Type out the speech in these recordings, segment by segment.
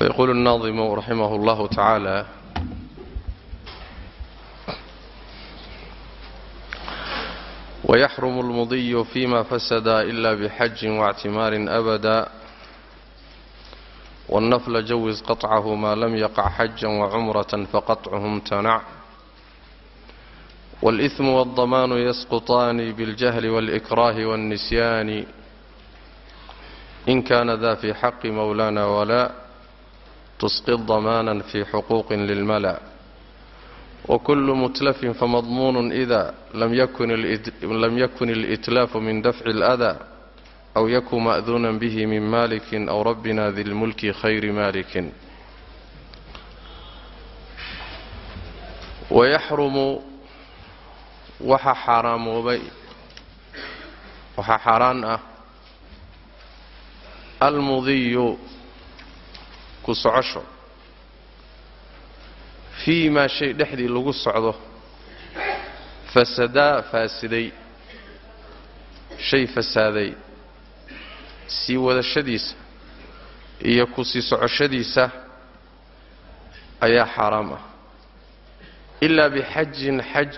فيقول الناظم رحمه الله تعالى ويحرم المضي فيما فسد إلا بحج واعتمار أبدا والنفل جوز قطعه ما لم يقع حجا وعمرة فقطعه امتنع والإثم والضمان يسقطان بالجهل والإكراه والنسيان إن كان ذا في حق مولانا ولا تسقط ضمانا في حقوق للملا وكل متلف فمضمون إذا لم يكن, لم يكن الإتلاف من دفع الأذى أو يكن مأذونا به من مالك أو ربنا ذي الملك خير مالك ويحرم waxa xaaraamoobay waxaa xaaraan ah almudiyu ku socosho. Fii maa shay dhexdii lagu socdo fasadaa faasiday. Shay fasaaday. Sii wadashadiisa iyo ku sii socoshadiisa ayaa xaaraam ah. Ilaa bixajin xaj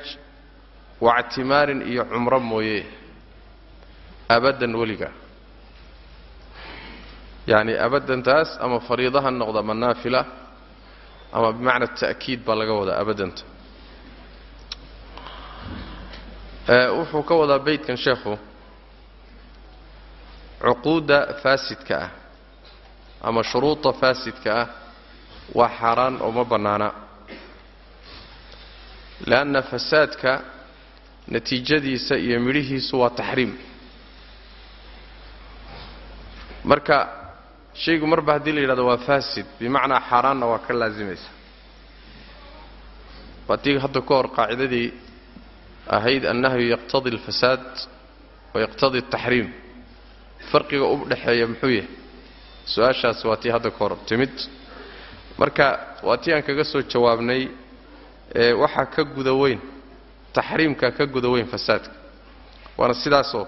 wactimaarin iyo cumro mooye. Abaddan weliga yacni abaddantaas ama fariida noqda ama naafila ama bimacna ta'kiid baa laga wadaa abaddanta wuxuu ka wadaa beytkan sheekhu cuquudda faasidka ah ama shuruuda faasidka ah waa xaaraan oo ma bannaana leanna fasaadka natiijadiisa iyo midhihiisu waa taxriim marka shaygu marba haddii la yidhahdo waa faasid bimacnaa xaaraanna waa ka laasimaysa. Waatii hadda ka hor qaacidadii ahayd annahyu yaqtadi alfasaad wa yaqtadi altaxriim. Farqiga u dhexeeya muxuu yahay? Su'aashaas waa tii hadda ka hor timid. Marka waa tii aan kaga soo jawaabnay ee waxaa ka guda weyn taxriimka ka guda weyn fasaadka. Waana sidaasoo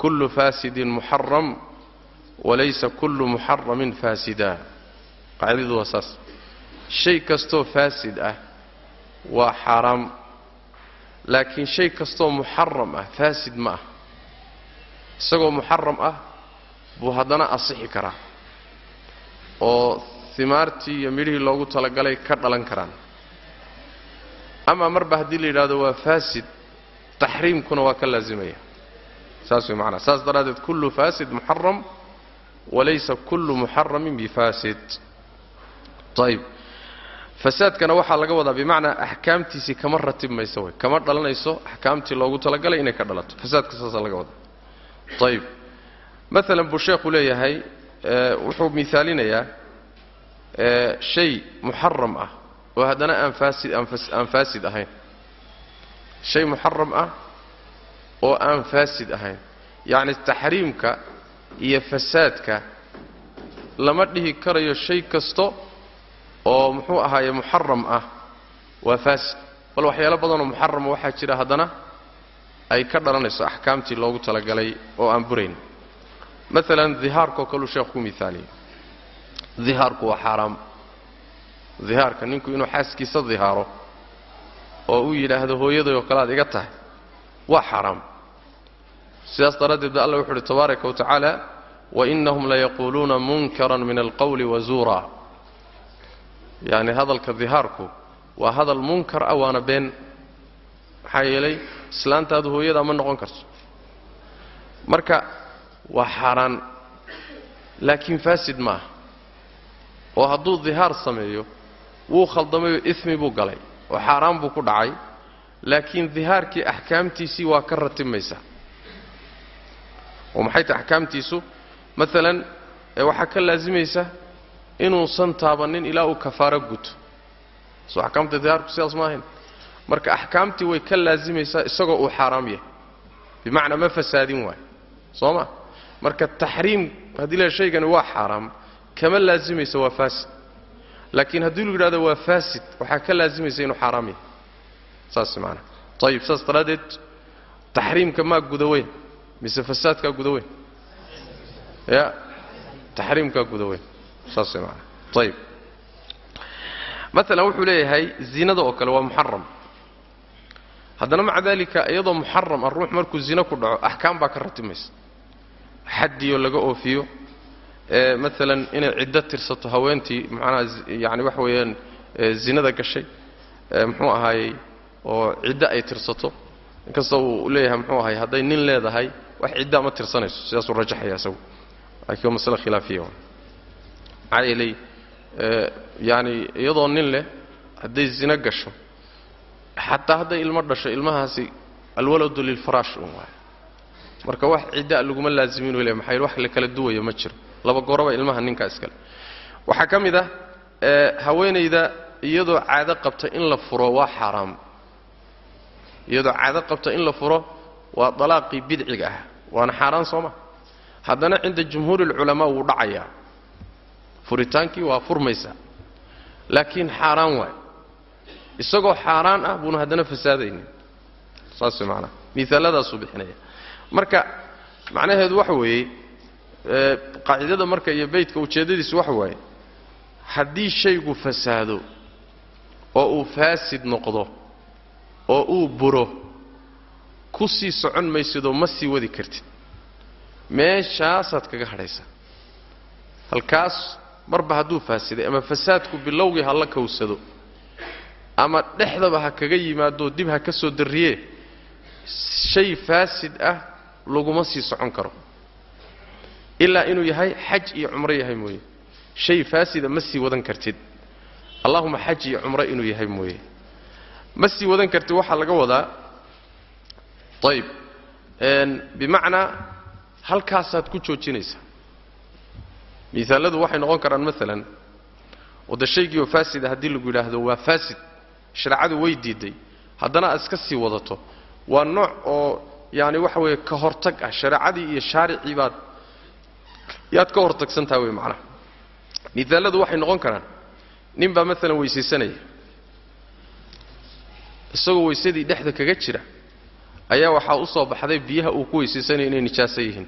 kullu faasidin muxaram walaysa kullu muxaramin faasida. Qaacidadu waa saas. Shay kastoo faasid ah waa xaaraam laakiin shay kastoo muxaram ah faasid ma ah. Isagoo muxaram ah buu haddana asixi karaa. Oo himaartii iyo midhihii loogu talagalay ka dhalan karaan. Ama marba haddii la yidhahdo waa faasid taxriimkuna waa ka laazimaya. Saas way macnaa. Saas daraaddeed kullu faasid muxaram walaysa kullu muxaramin bifaasid ayib fasaadkana waxaa laga wadaa bimacnaa axkaamtiisii kama ratib mayso way kama dhalanayso axkaamtii loogu talagalay inay ka dhalato. fasaadka saasaa laga wadaa. ayib maalan buu sheekhu leeyahay wuxuu miaalinayaa shay muxaram ah oo haddana aan faasid aan faasid ahayn shay muxaram ah oo aan faasid ahayn yacni taxriimka iyo fasaadka lama dhihi karayo shay kasto oo muxuu ahaaye muxaram ah. Waa faasid bal waxyaalo badanoo muxarama waxaa jira haddana ay ka dhalanayso axkaamtii loogu talagalay oo aan burayn. Maalan dihaarkao kaluu sheekhu ku miaaliyey dihaarku waa xaaraam. Dihaarka ninku inuu xaaskiisa dihaaro oo uu yidhaahdo hooyaday oo kale aad iga tahay waa xaaraam sidaas daraaddeed ba alla wuxu uhi tabaaraka wa tacaala wainahum layaquuluuna munkaran min alqowli wazuura yacni hadalka dihaarku waa hadal munkar ah waana been maxaa yeelay islaantaadu hooyadaa ma noqon karto. Marka waa xaaraan laakiin faasid ma ah oo hadduu dihaar sameeyo wuu khaldamayoo ismi buu galay oo xaaraan buu ku dhacay laakiin dihaarkii axkaamtiisii waa ka ratibmaysaa oo maxay tahay axkaamtiisu? Maalan waxaa ka laasimaysa inuusan taabannin ilaa uu kafaaro guto. Soo axkaamta dihaarku sidaas ma ahayn. Marka axkaamtii way ka laasimaysaa isagoo uu xaaraam yahay. Bimacnaa ma fasaadin waayo soo ma? Marka taxriim haddii la shaygani waa xaaraam kama laasimaysa waa faasid. Laakiin haddii lu yidhahdo waa faasid waxaa ka laasimaysa inuu xaaraam yahay. Saas maanaa ayib saas daraaddeed taxriimka maa guda weyn mise fasaadkaa guda weyn. Ya taxriimkaa guda weyn. Saas maanaa ayib maalan wuxuu leeyahay zinada oo kale waa muxaram haddana maca daalika iyadoo muxaram ah ruux markuu zino ku dhaco axkaam baa ka ratimaysa. Xaddiyo laga oofiyo ee maalan inay ciddo tirsato haweentii macnaha yani waxa weeyaan zinada gashay muxuu ahaayey oo ciddo ay tirsato inkasta uu leeyahay muxuu ahay hadday nin leedahay wax ciddaa ma tirsanayso sidaasuu rajaxaya isagu. Laakiin waa masale khilaafiya. Maxaa yeelay yani iyadoo nin leh hadday zino gasho xataa hadday ilmo dhasho ilmahaasi alwaladu lilfaraash un waay marka wax ciddaa laguma laazimin le maxaa wax la kala duwaya ma jiro. Laba goraba ilmaha ninkaa iskale waxaa ka mid ah haweenayda iyadoo caado qabta in la furo waa xaaraam iyadoo caado qabta in la furo waa dalaaqii bidciga ah. Waana xaaraan sooma haddana cinda jumhuuri alculamaa wuu dhacayaa furitaankii waa furmaysaa laakiin xaaraan waay. Isagoo xaaraan ah buuna haddana fasaadaynin. Saas macanaha miaaladaasuu bixinaya. Marka macnaheedu waxa weeye qaacidada marka iyo beytka ujeeddadiisu waxa waaye haddii shaygu fasaado oo uu faasid noqdo oo uu buro ku sii socon maysidoo ma sii wadi kartid. Meeshaasaad kaga hadhaysaa halkaas marba hadduu faasiday ama fasaadku bilowgii ha la kawsado ama dhexdaba ha kaga yimaadoo dib ha ka soo darriyee shay faasid ah laguma sii socon karo. Ilaa inuu yahay xaj iyo cumro yahay mooye. Shay faasida ma sii wadan kartid. Allahuma xaj iyo cumro inuu yahay mooye ma sii wadan kartid waxaa laga wadaa. Ayib bimacnaa halkaasaad ku joojinaysaa. Miaaladu waxay noqon karaan maalan wada shaygiioo faasida haddii lagu yidhaahdo waa faasid. Shareecadu way diiday. Haddana aad iska sii wadato. Waa nooc oo yaani waxa weeye ka hortag ah. Shareecadii iyo shaaricii baad yaad ka hortagsantaha wey macnaha miaaladu waxay noqon karaan nin baa maalan weysaysanaya isagoo weysadii dhexda kaga jira ayaa waxaa u soo baxday biyaha uu ku weysaysanaya inay nijaaso yihiin.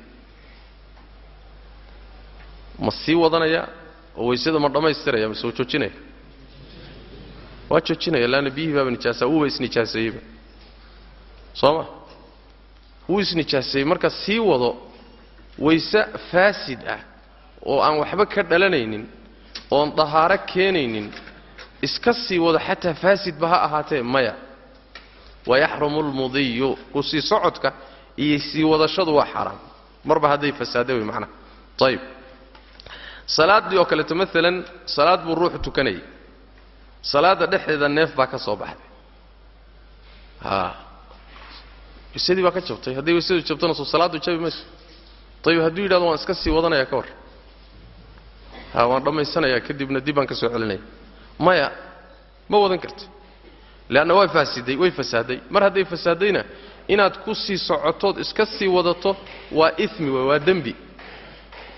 Ma sii wadanaya oo weysada ma dhammaystiraya mase waa joojinaya? Waa joojinaya laanna biyihii baaba nijaasa wuuba isnijaaseeyeyba soo ma? Wuu isnijaaseeyey marka sii wado wayse faasid ah oo aan waxba ka dhalanaynin oon dahaaro keenaynin iska sii wado xataa faasidba ha ahaatee maya wayaxrumu lmudiyu ku sii socodka iyo sii wadashadu waa xaaraam marba hadday fasaada wey macnaha ayib salaaddii oo kaleeto maalan salaad buu ruuxu tukanayay salaadda dhexdeeda neef baa ka soo baxday a waysadii baa ka jabtay hadday waysadu jabtona soo salaaddu jabi mayso ayib hadduu yidhahdo waan iska sii wadanaya ka war ha waan dhammaysanayaa kadibna dib baan ka soo celinaya maya ma wadan karti leanna way faasiday way fasaaday mar hadday fasaadayna inaad ku sii socotood iska sii wadato waa imi wey waa dembi.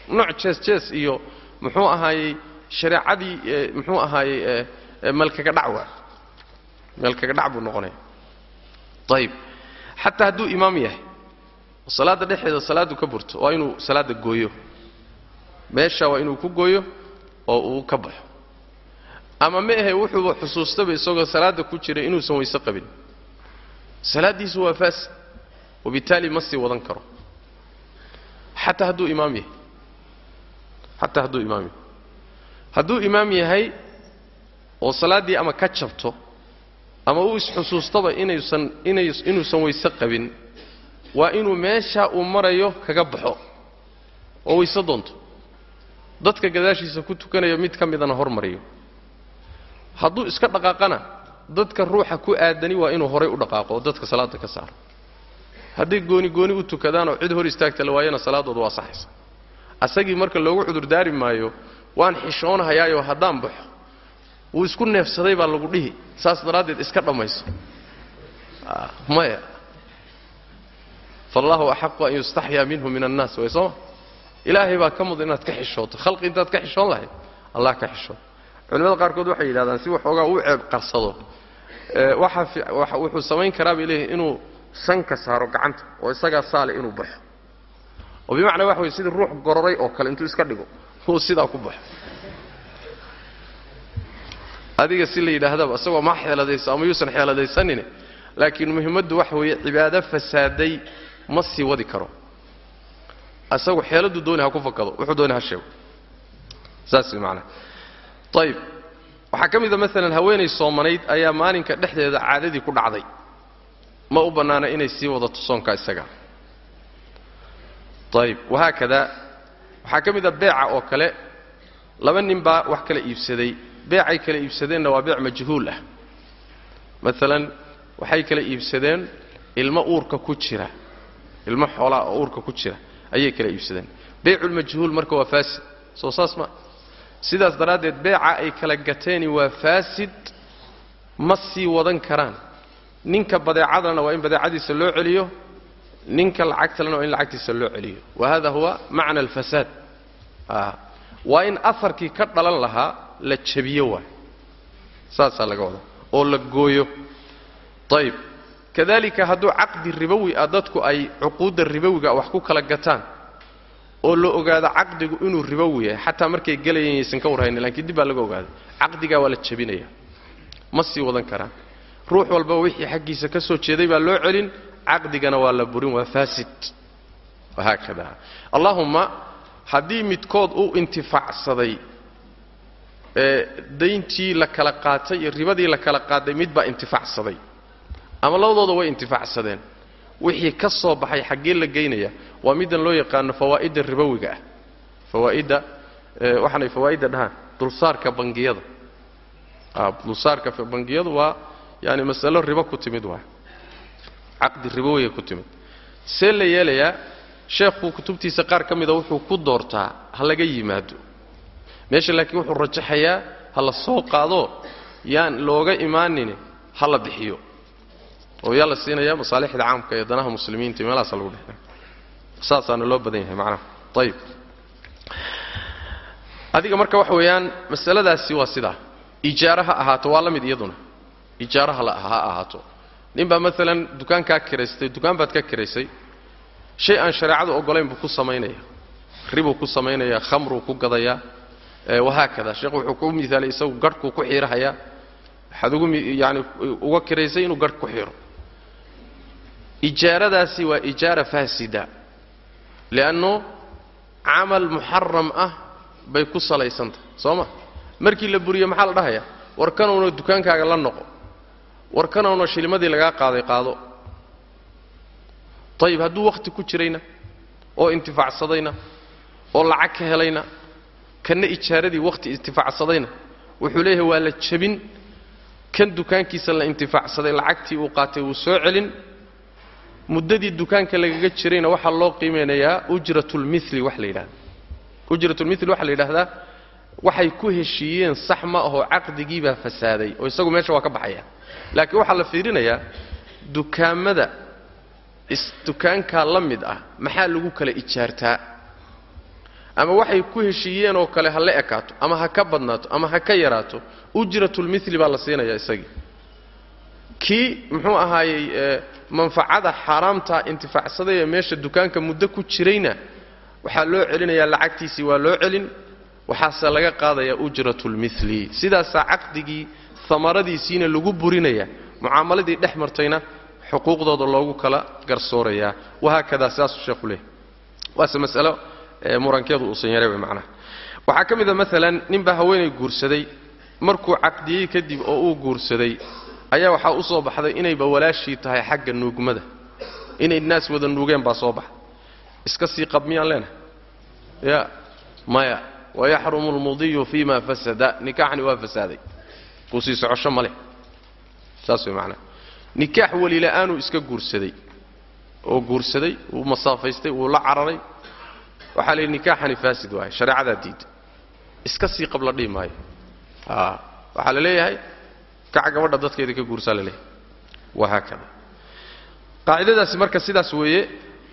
Nooc jees jees iyo muxuu ahaayey shareecadii muxuu ahaayey meelkaga dhac waa meelkaga dhac buu noqonaya. Ayib xataa hadduu imaam yahay oo salaadda dhexeeda salaaddu ka burto waa inuu salaadda gooyo. Meesha waa inuu ku gooyo oo uu ka baxo ama ma ahe wuxuuba xusuustaba isagoo salaadda ku jira inuusan wayse qabin. Salaaddiisu waa faasid wabittaali ma sii wadan karo. Xataa hadduu imaam yahay. Xataa hadduu imaam yahay. Hadduu imaam yahay oo salaaddii ama ka jabto ama uu isxusuustaba inaysan inay inuusan wayse qabin waa inuu meesha uu marayo kaga baxo oo wayse doonto. Dadka gadaashiisa ku tukanaya mid ka midana hormariyo hadduu iska dhaqaaqana dadka ruuxa ku aadani waa inuu horay u dhaqaaqo oo dadka salaadda ka saaro. Hadday gooni gooni u tukadaan oo cid hor istaagta la waayana salaaddooda waa saxaysa. Asagii marka loogu cudurdaari maayo waan xishoonahayaayo haddaan baxo wuu isku neefsaday baa lagu dhihi saas daraaddeed iska dhammayso maya. Faallahu axaqu an yustaxyaa minhu min annaas way sooma ilaahay baa ka mudan inaad ka xishooto. Khalqi intaad ka xishoon lahayd allah ka xishooto culimada qaarkood waxay yidhahdaan si waxoogaa u ceeb qarsado. Wuxuu samayn karaa bay leeyihiin inuu sanka saaro gacanta oo isagaa saale inuu baxo. Oo bimacnaa waxa wey sidii ruux gororay oo kale intuu iska dhigo uu sidaa ku baxo. Adiga si la yidhaahdaba isagoo ma xeeladayso ama yuusan xeeladaysanine laakiin muhimmaddu waxa weeye cibaado fasaaday ma sii wadi karo. Isagu xeeladuu dooni ku fakado wuxuu dooni ha sheego. Saas way ayib waxaa ka mid a maalan haweenay soomanayd ayaa maalinka dhexdeeda caadadii ku dhacday. Ma u bannaana inay sii wadato soonka isaga. Ayib wahaakada waxaa ka mid a beeca oo kale. Laba nin baa wax kala iibsaday. Beecay kala iibsadeenna waa beec majhuul ah. Maalan waxay kala iibsadeen ilmo uurka ku jira. Ilmo xoolaa oo uurka ku jira. Ayay kala iibsadeen. Beyculmajhuul marka waa faasid. Soo saas ma sidaas daraaddeed beeca ay kala gateeni waa faasid ma sii wadan karaan. Ninka badeecadana waa in badeecadiisa loo celiyo ninka lacagtalena waa in lacagtiisa loo celiyo. Wa hada huwa macna alfasaad. Waa in afarkii ka dhalan lahaa la jabiyo waay saasaa laga wadaa. Oo la gooyo. Ayib kadalika hadduu caqdi ribowi ah dadku ay cuquudda ribowiga wax ku kala gataan oo la ogaado caqdigu inuu ribowi yahay. Xataa markay gelayeen yaysan ka warhaynin lakiin dib baa laga ogaaday. Caqdigaa waa la jabinaya ma sii wadan karaan. Ruux walba wixii xaggiisa ka soo jeeday baa loo celin caqdigana waa la burin waa faasid. Wahaakada allahumma haddii midkood u intifaacsaday dayntii la kala qaatay iyo ribadii la kala qaaday midbaa intifaacsaday. Ama labadooda way intifaacsadeen wixii ka soo baxay xaggee la geynaya waa middan loo yaqaano fawaa'idda ribowiga ah. Fawaa'idda waxaanay fawaa'idda dhahaan dulsaarka bangiyada. Dulsaarka bangiyadu waa yaani masalo ribo ku timid waa. Caqdi ribowiga ku timid. See la yeelayaa sheekhu kutubtiisa qaar ka mida wuxuu ku doortaa ha laga yimaado. Meesha laakiin wuxuu rajaxayaa ha la soo qaado yaan looga imaanin ha la bixiyo oo yaa la siinaya masaalixda caamka ee danaha muslimiinta meelahaasa lagu dhexay saasaana loo badan yahay macnaha. Ayib adiga marka waxa weeyaan masaladaasi waa sidaa. Ijaara ha ahaato waa la mid iyaduna. Ijaara ha ahaato. Ninbaa maalan dukaankaa kiraystay dukaan baad ka kiraysay shay aan shareecadu ogolayn buu ku samaynaya ribuu ku samaynaya khamruu ku gadayaa wahaakada sheekhu wuxuu ku miaalay isagu garhkuu ku xiirahayaa. Waxaad ugu yani uga kiraysay inuu garh ku xiro ijaaradaasi waa ijaara faasida liannu camal muxaram ah bay ku salaysantahay soo ma? Markii la buriyo maxaa la dhahayaa war kanowna dukaankaaga la noqo war kanowna shilimadii lagaa qaaday qaado. Ayib hadduu wakhti ku jirayna oo intifaacsadayna oo lacag ka helayna kanna ijaaradii wakhti intifaacsadayna wuxuu leeyahay waa la jabin kan dukaankiisa la intifaacsaday lacagtii uu qaatay wuu soo celin muddadii dukaanka lagaga jirayna waxaa loo qiimeynayaa ujratulmili wax la yidhahda ujratulmili waxaa la yidhaahdaa waxay ku heshiiyeen sax ma ahoo caqdigiibaa fasaaday oo isagu meesha waa ka baxaya. Laakiin waxaa la fiirinayaa dukaamada dukaankaa la mid ah maxaa lagu kala ijaartaa? Ama waxay ku heshiiyeen oo kale ha la ekaato ama ha ka badnaato ama ha ka yaraato ujratulmili baa la siinaya isagii kii muxuu ahaayey manfacada xaaraamtaa intifaacsaday ee meesha dukaanka muddo ku jirayna waxaa loo celinayaa lacagtiisii waa loo celin waxaase laga qaadayaa ujratulmili sidaasaa caqdigii amaradiisiina lagu burinaya mucaamaladii dhex martayna xuquuqdooda loogu kala garsoorayaa. Wahaakadaa sidaasuu sheekhu leehay waase masalo murankeedu uusan yaray way macnaha waxaa ka mid a maalan ninbaa haweenay guursaday. Markuu caqdiyey kadib oo uu guursaday ayaa waxaa u soo baxday inayba walaashii tahay xagga nuugmada. Inay naas wada nuugeen baa soo baxday. Iska sii qab miyaan leenahay? Ya maya wayaxrumu lmudiyu fii ma fasada. Nikaaxni waa fasaaday. Kuu sii socosho ma leh. Saas way macnaha nikaax welila'aanuu iska guursaday. Oo guursaday wuu masaafaystay wuu la cararay. Waxaa la yidhi nikaaxani faasid waaye shareecadaa diida iska sii qabla dhihi maayo. Waxaa la leeyahay kac gabadha dadkeeda ka guursaa la leeyahay wahaakada qaacidadaasi marka sidaas weeye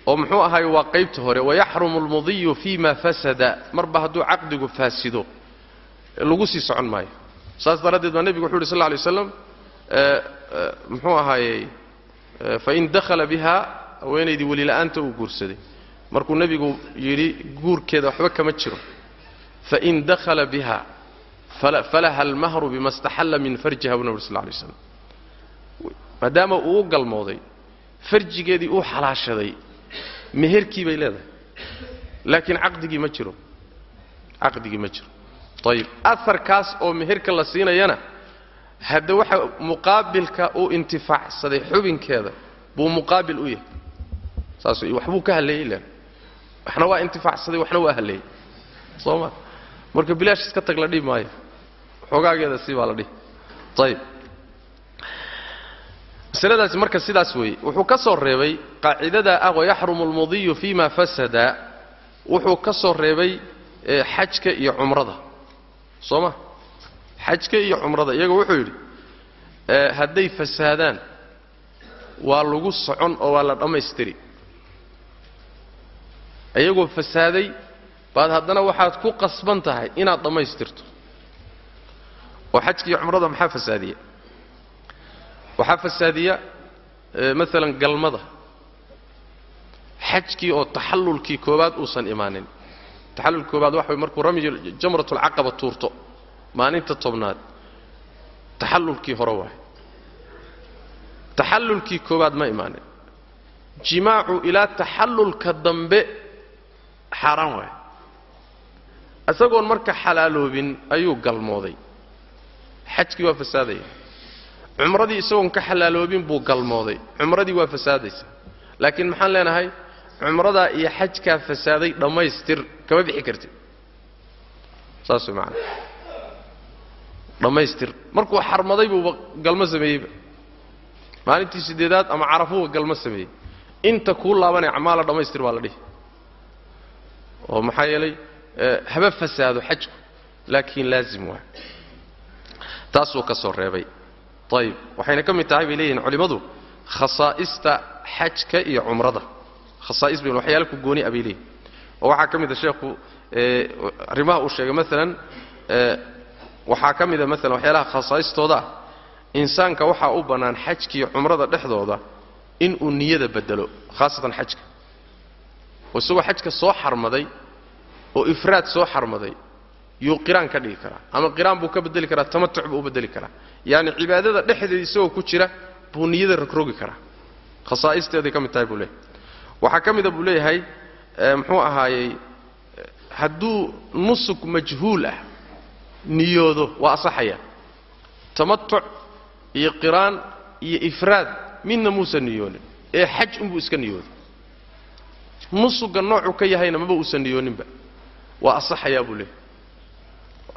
oo muxuu ahaay waa qaybta hore wayaxrumu almudiyu fii fasada. Marba hadduu caqdigu faasido lagu sii socon maayo. Saas daraaddeed baa nebigu wuxu uhi sal lla waslam muxuu ahaayey fain dakhala biha haweenaydii welila'aanta uu guursaday. Markuu nebigu yidhi guurkeeda waxba kama jiro. Fain dakhala biha falaha almahru bima staxalla min farjiha buu nabur sal lay slam maadaama uu u galmooday farjigeedii uu xalaashaday meherkii bay leedahay. laakiin caqdigii ma jiro caqdigii ma jiro ayib aarkaas oo meherka la siinayana hadda waxa muqaabilka uu intifaacsaday xubinkeeda buu muqaabil u yahay saas waxbuu ka halleeyey len waxna waa intifaacsaday waxna waa halleeyey soo ma marka bilaash iska tag la dhihi maayo. Xoogaageeda si baa la dhihi. Ayib masaladaasi marka sidaas weeye wuxuu ka soo reebay qaacidada ah wayaxrumu almudiyu fima fasada. Wuxuu ka soo reebay xajka iyo cumrada. Soo ma? Xajka iyo cumrada. Iyaga wuxuu yidhi hadday fasaadaan waa lagu socon oo waa la dhammaystiri. Iyagoo fasaaday baad haddana waxaad ku qasban tahay inaad dhammaystirto. Oo xajka iyo cumrada maxaa fasaadiya waxaa fasaadiya maalan galmada. Xajkii oo taxallulkii koowaad uusan imaanin. Taxallulkii koowaad waxa way markuu ramyi jamratulcaqaba tuurto maalinta tobnaad taxallulkii hore waay taxallulkii koowaad ma imaanin. Jimaacu ilaa taxallulka dambe xaaraan waay isagoon marka xalaaloobin ayuu galmooday. Xajkii waa fasaadaya. Cumradii isagoon ka xalaaloobin buu galmooday. Cumradii waa fasaadaysa. Laakiin maxaan leenahay cumradaa iyo xajkaa fasaaday dhammaystir kama bixi kartid. Saas macana dhammaystir. Markuu xarmaday buuba galmo sameeyeyba maalintii siddeedaad ama carafuuba galmo sameeyey. Inta kuu laabanay acmaala dhammaystir baa la dhihi. Oo maxaa yeelay haba fasaado xajku laakiin laazim waa. Taasuu ka soo reebay. Ayib waxayna ka mid tahay bay leeyihiin culimmadu khasaa'ista xajka iyo cumrada. Khasaa'is bay waxyaala ku gooni a bay leeyihiin oo waxaa ka mid a sheekhu arrimaha uu sheegay maalan waxaa ka mida maalan waxyaalaha khasaa'istooda ah insaanka waxaa u bannaan xajkiiyo cumrada dhexdooda inuu niyada bedelo khaasatan xajka. Oo isagoo xajka soo xarmaday oo ifraad soo xarmaday yuu qiraan ka dhigi karaa ama qiraan buu ka bedeli karaa tamatuc buu u bedeli karaa. Yacni cibaadada dhexdeeda isagoo ku jira buu niyada rogrogi karaa. Khasaa'isteeday ka mid tahay buu leeyahay. Waxaa ka mida buu leeyahay muxuu ahaayey hadduu nusuk majhuul ah niyoodo waa asaxaya. Tamatuc iyo qiraan iyo ifraad midna muusan niyoonin ee xaj unbuu iska niyooday. Nusuga noocuu ka yahayna maba uusan niyooninba waa asaxayaa buu leeyahy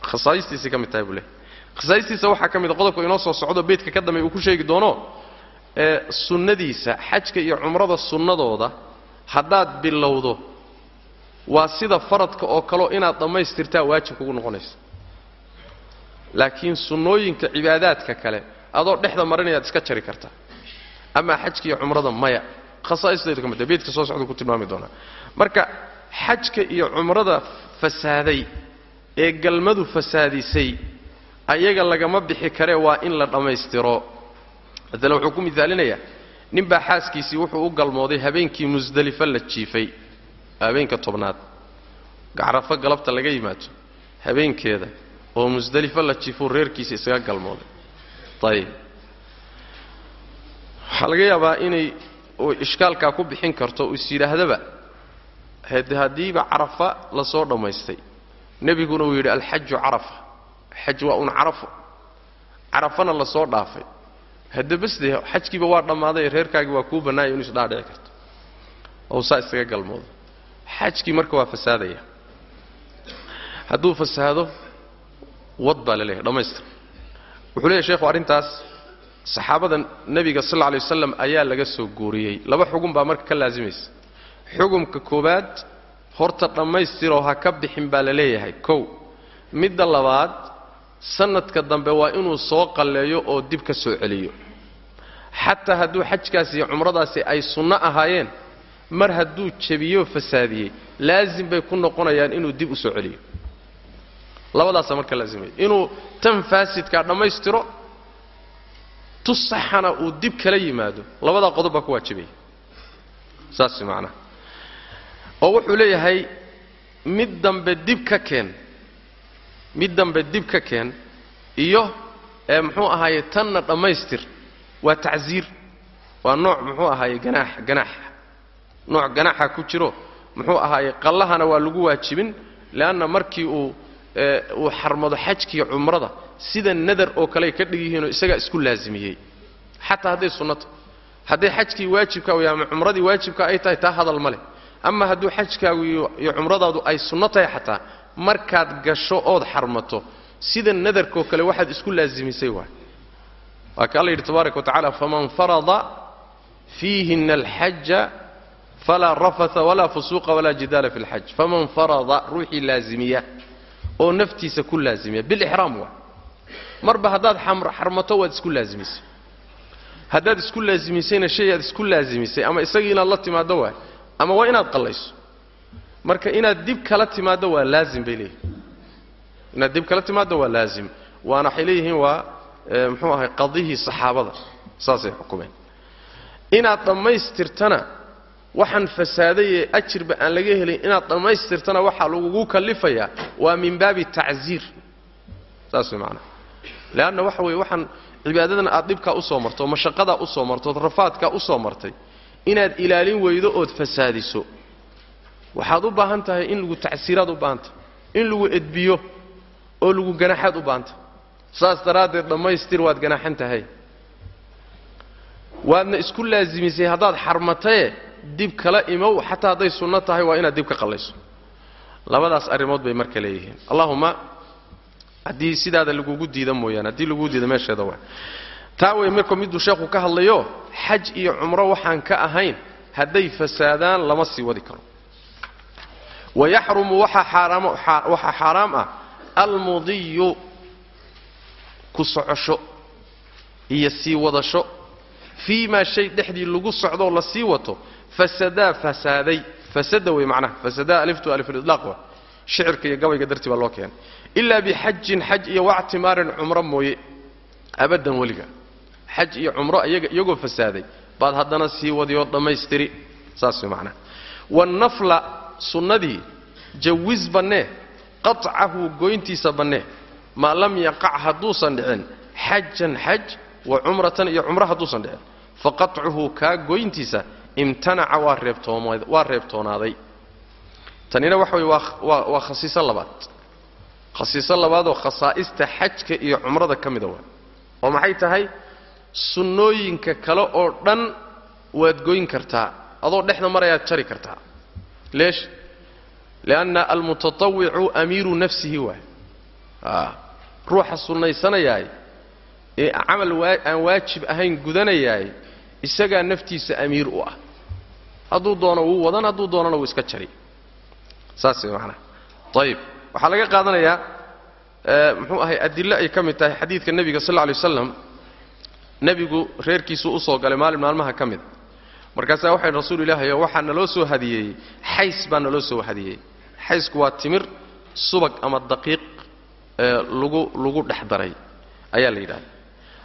khasaa'istiisay ka mid tahay buu leeyahy khasaa'istiisa waxaa ka mid a qodobka inoo soo socdo beydka ka dambeey uu ku sheegi doono ee sunnadiisa xajka iyo cumrada sunnadooda haddaad bilowdo waa sida faradka oo kaleo inaad dhammaystirtaa waajib kugu noqonaysa. Laakiin sunnooyinka cibaadaadka kale adoo dhexda marinayaad iska jari kartaa amaa xajka iyo cumrada maya. Khasaa'isteedu ka mid tahay beydka soo socduu ku tilmaami doonaa marka xajka iyo cumrada fasaaday. Ee galmadu fasaadisay ayaga lagama bixi karee waa in la dhammaystiro. Maalan wuxuu ku misaalinayaa ninbaa xaaskiisii wuxuu u galmooday habeenkii musdelifa la jiifay habeenka tobnaad. Gacrafo galabta laga yimaado habeenkeeda oo musdelifo la jiifuu reerkiisa isaga galmooday. Ayib waxaa laga yaabaa inay ishkaalkaa ku bixin karto is yidhaahdaba haddiiba carafa la soo dhammaystay nebiguna uu yidhi alxaju carafa. Xaj waa un carafo carafana la soo dhaafay. Hadde basde xajkiiba waa dhammaaday reerkaagii waa kuu bannaaya inu isdhaa dhici karto. Ou saa isaga galmoodo. Xajkii marka waa fasaadaya. Hadduu fasaado wad baa la dhammaystir wuxuu leeyahy sheekhu arrintaas saxaabada nebiga sal alla lay wasalam ayaa laga soo guuriyey. Laba xugun baa marka ka laasimaysa xugumka koowaad horta dhammaystiroo ha ka bixin baa la leeyahay. Kow midda labaad sanadka dambe waa inuu soo qalleeyo oo dib ka soo celiyo. Xataa hadduu xajkaasi iyo cumradaasi ay sunno ahaayeen mar hadduu jebiyoo fasaadiyey laasim bay ku noqonayaan inuu dib u soo celiyo. Labadaasaa marka laasimaya inuu tan faasidkaa dhammaystiro tu saxana uu dib kala yimaado. Labadaa qodob baa ku waajibaya saas macnaha oo wuxuu leeyahay mid dambe dib ka keen mid dambe dib ka keen iyo muxuu ahaaye tanna dhammaystir waa tacsiir waa nooc muxuu ahaaye ganaax ganaaxa nooc ganaaxa ku jiro muxuu ahaaye qallahana waa lagu waajibin leanna markii uu uu xarmado xajkiiyo cumrada sida nadar oo kale ay ka dhig yihiinoo isagaa isku laasimiyey xataa hadday sunnata hadday xajkii waajibka ama cumradii waajibka ay tahay taa hadal ma leh ama hadduu xajkaagu iyo cumradaadu ay sunno tahay xataa markaad gasho ood xarmato sida nadarkoo kale waxaad isku laasimisay waay. Waa ka alla yidhi tabaaraka wa faman farada fiihina alxaja falaa rafata walaa fusuuqa walaa jidaala fi lxaj faman farada ruuxii laazimiya oo naftiisa ku laazimiya bilixraam waa marba haddaad xarmato waad isku laasimisay. Haddaad isku laasimisayna shay aad isku laasimisay ama isagii la timaaddo waay ama waa inaad qallayso. Marka inaad dib kala timaaddo waa laazim bay leeyihiin inaad dib kala timaaddo waa laazim. Waana waxay leeyihiin waa muxuu ahay qadihii saxaabada. Saasay xukumeen. Inaad dhammaystirtana waxaan fasaadayee ajirba aan laga helin inaad dhammaystirtana waxaa lagugu kallifayaa waa min baabi tacsiir saas way macanaha leanna waxa weeye waxaan cibaadadan aad dhibkaa u soo marto mashaqadaa u soo marto rafaadkaa u soo martay inaad ilaalin weydo ood fasaadiso. Waxaad u baahan tahay in lagu tacsiiraad u baahan tahay in lagu edbiyo oo lagu ganaxaad u baahan tahay. Saas daraaddeed dhammaystir waad ganaxan tahay. Waadna isku laasimisay haddaad xarmataye dib kala imow xataa hadday sunno tahay waa inaad dib ka qallayso. Labadaas arrimood bay marka leeyihiin. Allahuma haddii sidaada lagugu diida mooyaane haddii lagugu diida meesheeda waa taa wey marka miduu sheekhu ka hadlayo? Xaj iyo cumro waxaan ka ahayn. Hadday fasaadaan lama sii wadi karo. Wayaxrumu waxaa xaaraam ah almudiyu ku socosho iyo sii wadasho. Fii shay dhexdii lagu socdoo la sii wato fasadaa fasaaday. Fasada wey macnaha fasadaa aliftu alifulidlaaq wa. Shicirka iyo gabayga dartii baa loo keenay. Ilaa bixajin xaj iyo wactimaarin cumro mooye. Abadan weliga xaj iyo cumro iyagoo fasaaday. Baad haddana sii wadiyoo dhammaystiri. Saas way wannafla sunnadii jawiz bannee qacahu goyntiisa bannee maa lam yaqac hadduusan dhicin xajan xaj wa cumratan iyo cumro hadduusan dhicin faqacuhu kaa goyntiisa imtanaca waa reebtoonaaday. Tanina waxa wey waa khasiiso labaad. Khasiiso labaadoo khasaa'ista xajka iyo cumrada ka mida waa. Oo maxay tahay sunnooyinka kale oo dhan waad goyn kartaa adoo dhexda marayaad jari kartaa. Leesh lianna almutatawicu amiiru nafsihi waay ruuxa sunnaysanayaay ee camal aan waajib ahayn gudanayaay isagaa naftiisa amiir u ah. Hadduu doono wuu wadan hadduu doonana wuu iska jari. Saas macanaha ayib waxaa laga qaadanayaa muxuu ahay adilo ay ka mid tahay xadiidka nebiga sal lla alay waslam nebigu reerkiisuu u soo galay maalin maalmaha ka mida markaasaa waxay rasuul ilaahayo waxaa naloo soo hadiyeeyey xays baa naloo soo hadiyeeyey xaysku waa timir subag ama daqiiq lagu lagu dhex daray ayaa la yidhahda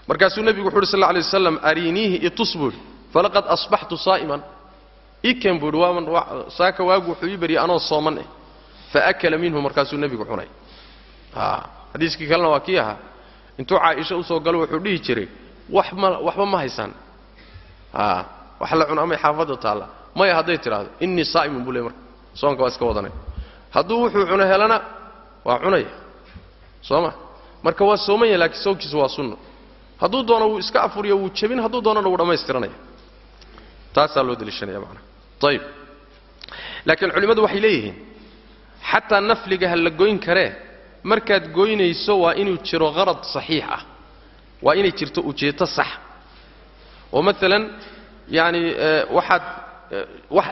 markaasuu nebigu wuxu uhi sal alay waslam ariiniihi itus buu idhi falaqad asbaxtu saa'iman. Iken buu idhi saaka waagu wuxuu ii baryay anoo sooman eh. Faakala minhu markaasuu nebigu cunay. Xadiiskii kalena waa kii ahaa. Intuu caaisha u soo galo wuxuu dhihi jiray wax ma waxba ma haysaan. Wax la cuno amay xaafadda taalla. Maya hadday tidhaahdo innii saa'imun buu ley marka. Soonka waa iska wadanay. Hadduu wuxuu cuno helana waa cunaya soo ma marka waa sooman yahay laakiin soonkiisu waa sunno hadduu doono wuu iska afuriyo wuu jebin hadduu doonana wuu dhammaystiranaya. Taasaa loo deliishanaya macnaha ayib laakiin culimmadu waxay leeyihiin xataa nafliga la goyn karee markaad goynayso waa inuu jiro qarad saxiix ah waa inay jirto ujeeddo sax. Oo maalan yacani waxaad wax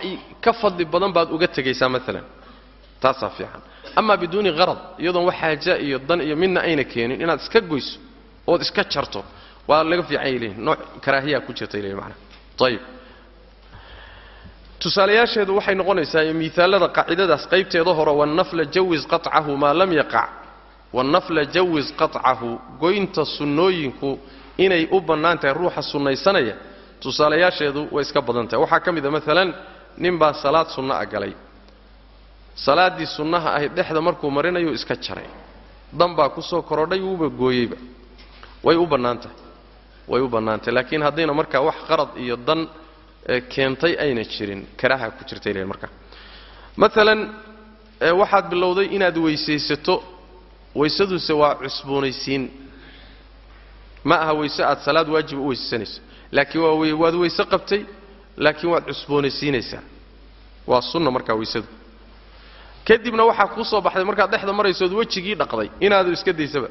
ka fadli badan baad uga tegaysaa maalan taasaa fiican. Amaa biduuni qarad iyadoon wax xaaja iyo dan iyo midna ayna keenin inaad iska goyso ood iska jarto waa laga fiican yay leeyihiin nooc karaahiyaa ku jirta leeyihiin macnaha ayib tusaalayaasheedu waxay noqonaysaa miaalada qaacidadaas qaybteeda hore wannafla jawiz qacahu maa lam yaqac wannafla jawiz qacahu goynta sunnooyinku inay u bannaan tahay ruuxa sunnaysanaya tusaalayaasheedu way iska badan tahay. Waxaa ka mid a maalan ninbaa salaad sunna a galay. Salaaddii sunnaha ahayd dhexda markuu marinayu iska jaray. Dan baa ku soo korodhay wuuba gooyeyba. Way u bannaan tahay. Way u bannaantahay laakiin haddayna markaa wax qarad iyo dan keentay ayna jirin. Karaha ku jirtay markaa maalan waxaad bilowday inaad weysaysato weysaduse waa cusboonaysiin. Ma aha weyse aad salaad waajiba u weysaysanayso laakiin waa waad weyse qabtay laakiin waad cusboonaysiinaysaa waa sunna markaa weysadu. Kadibna waxaa kuu soo baxday markaad dhexda maraysood wejigii dhaqday inaadu iska daysaba.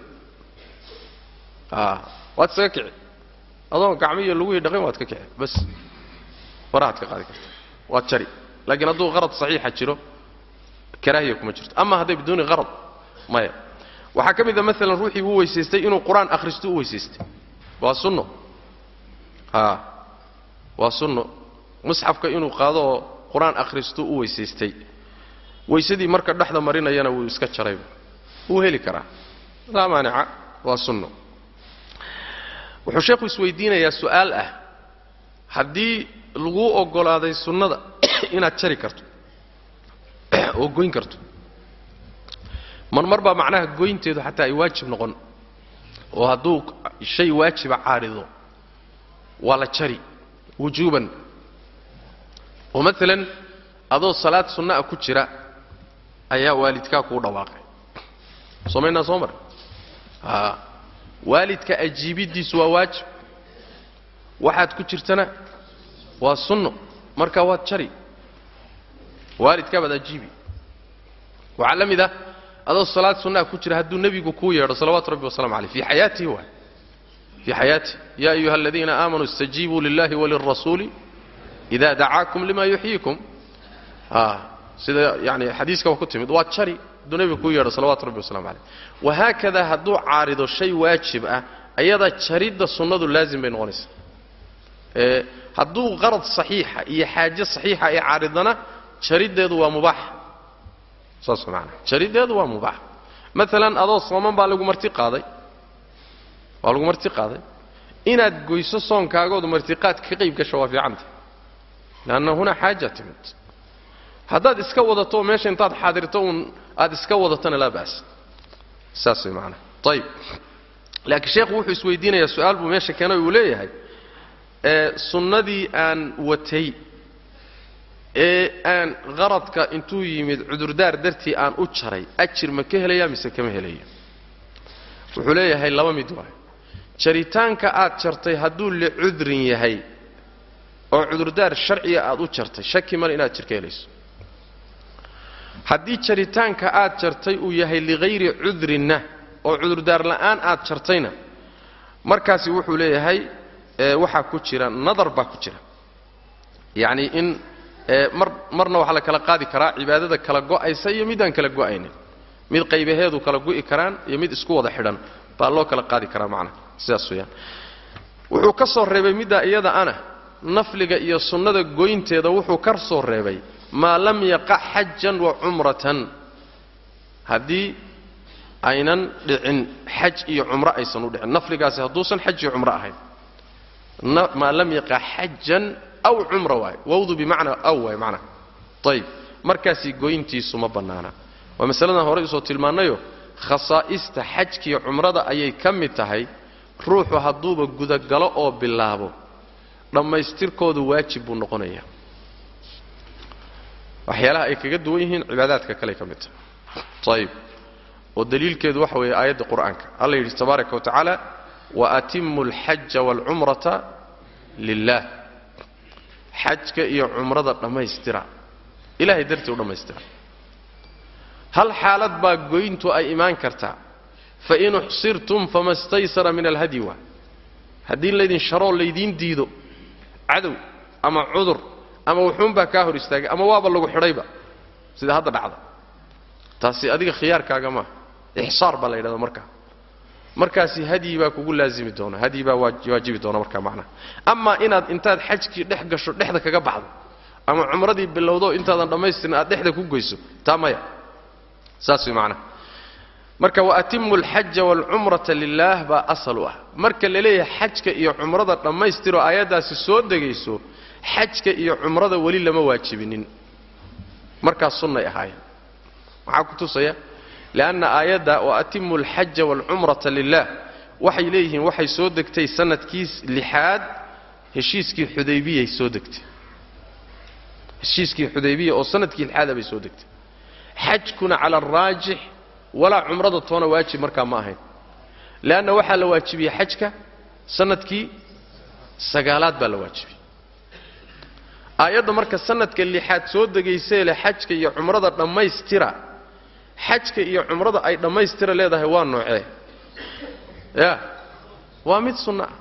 Waad isaga kici. Adoon gacmiiyo lugihii dhaqin waad ka kici. Bas farahaad ka qaadi karta waad jari. Laakiin hadduu qarad saxiixa jiro karaahiya kuma jirto. Ama hadday biduuni qarad maya waxaa ka mid a maalan ruuxii uu weysaystay inuu qur'aan akhristo u weysaystay. Waa sunno. A waa sunno. Musxafka inuu qaado oo qur'aan akhristo u weysaystay. Weysadii marka dhexda marinayana wuu iska jarayba wuu heli karaa. Laa maanica. Waa sunno. Wuxuu sheekhu isweydiinayaa su'aal ah. Haddii laguu oggolaaday sunnada inaad jari karto oo goyn karto mar mar baa macnaha goynteedu xataa ay waajib noqon. Oo hadduu shay waajiba caarido waa la jari wujuuban. Oo maalan adoo salaad sunna'a ku jira ayaa waalidkaa kuu dhawaaqay. Soomaynaa soo mar? A waalidka ajiibiddiisu waa waajib. Waxaad ku jirtana waa sunno marka waad jari. Waalidkaabaad ajiibi. Waxaa la mid ah adoo salaad sunna'a ku jira hadduu nebigu kuu yeedho salawaatu rabbi wasalamu caleyh fii xayaatihi waay fii xayaatihi. Ya ayuha aladiina aamanuu istajiibuu lillahi walilrasuuli ida dacaakum lima yuxyiikum. Sida yani xadiiska waa ku timid. Waa jari hadduu nebigu kuu yeedho salawatu rabbi wasalamu caleyh wahaakada hadduu caarido shay waajib ah ayada jaridda sunnadu laazim bay noqonaysaa. Hadduu qarad saxiixa iyo xaaje saxiixa ay caaridana jariddeedu waa mubaax saas maanaa jariddeedu waa mubaax maalan adoo sooman baa lagu marti qaaday. Waa lagu marti qaaday. Inaad goyso soonkaagood martiqaad ka qayb gasho waa fiicanta leanna huna xaaja timid. Haddaad iska wadato meesha intaad xaadirto uun aad iska wadatona laa ba'as. Saas way maanaa ayib laakiin sheekhu wuxuu isweydiinayaa su'aal buu meesha keenay uu leeyahay. Ee sunnadii aan watay ee aan qaradka intuu yimid cudurdaar dartii aan u jaray ajir ma ka helaya mise kama helaya wuxuu leeyahay laba mid waay. Jaritaanka aad jartay hadduu licudrin yahay oo cudurdaar sharciga aad u jartay shaki male inaad jir ka helayso. Haddii jaritaanka aad jartay uu yahay ligayri cudrinna oo cudurdaar la'aan aad jartayna markaasi wuxuu leeyahay waxaa ku jira nadar baa ku jira. Yacni in mar marna waxaa la kala qaadi karaa cibaadada kala go'aysa iyo midaan kala go'aynin. Mid qaybaheedu kala gu'i karaan iyo mid isku wada xidhan baa loo kala qaadi karaa macnaha sidaas weeyaan. Wuxuu ka soo reebay middaa iyada ana nafliga iyo sunnada goynteeda wuxuu ka soo reebay maa lam yaqac xajan wa cumratan. Haddii aynan dhicin xaj iyo cumro aysan u dhicin. Nafligaasi hadduusan xaj iyo cumro ahayn. Maa lam yaqac xajan aw cumra waay. Wawdu bimacnaa aw waay macnaha ayib markaasi goyntiisu ma bannaana. Waa masaladan horey u soo tilmaannayo khasaa'ista xajkiiyo cumrada ayay ka mid tahay ruuxu hadduuba gudagalo oo bilaabo. Dhammaystirkoodu waajib buu noqonayaa. Waxyaalaha ay kaga duwan yihiin cibaadaadka kale ka mid tahay. Ayib oo daliilkeedu waxa weeye aayadda qur'aanka. Alla yidhi tabaaraka wa tacaala waatimu alxaja waalcumrata lilah xajka iyo cumrada dhammaystira. Ilahay dartii u dhammaystira. Hal xaalad baa goyntu ay imaan kartaa fain uxsirtum fama staysara min alhadyi waa haddii laydin sharoo laydiin diido cadow ama cudur ama wuxuunbaa kaa hor istaagay ama waaba lagu xidhayba sida hadda dhacda. Taasi adiga khiyaarkaaga maaha ixsaar baa la yidhahda markaa markaasi hadyi baa kugu laazimi doona hadyi baa waajibi doona markaa macnaha amaa inaad intaad xajkii dhex gasho dhexda kaga baxdo ama cumradii bilowdo intaadan dhammaystirin aad dhexda ku goyso taa maya. Saas way macnaha marka waatimu alxaja waalcumrata lilaah baa asal u ah. Marka la leeyahay xajka iyo cumrada dhammaystiroo aayaddaasi soo degayso xajka iyo cumrada weli lama waajibinin. Markaas sunnay ahaayeen. Maxaa ku tusaya lianna aayadda wa atimu alxaja waalcumrata lilah waxay leeyihiin waxay soo degtay sannadkii lixaad heshiiskii xudaybiyay soo degtay heshiiskii xudaybiya oo sannadkii lixaada bay soo degtay xajkuna cala alraajix walaa cumrada toona waajib markaa ma ahayn leanna waxaa la waajibiyey xajka sannadkii sagaalaad baa la waajibiyey aayadda marka sanadka lixaad soo degaysee leh xajka iyo cumrada dhammaystira xajka iyo cumrada ay dhammaystira leedahay waa noocee? Ya waa mid sunno ah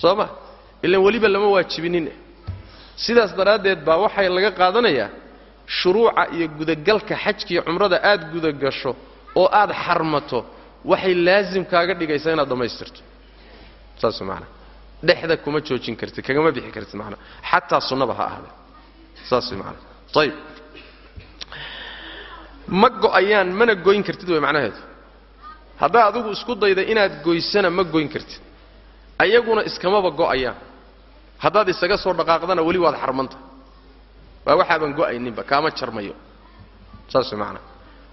soo ma? Ilan weliba lama waajibinin. Sidaas daraaddeed baa waxay laga qaadanayaa shuruuca iyo gudagalka xajka iyo cumrada aad gudagasho oo aad xarmato waxay laasim kaaga dhigaysaa inaad dhammaystirto. Saas maanaa dhexda kuma joojin kartid kagama bixi kartid maanaa xataa sunnaba ha ahaadee saas maanaa ayib ma go'ayaan mana goyn kartid way macnaheedu. Haddaa adigu isku dayda inaad goysana ma goyn kartid. Ayaguna iskamaba go'ayaan. Haddaad isaga soo dhaqaaqdana weli waad xarmanta. Waa waxaaban go'ayninba kaama jarmayo. Saas maanaa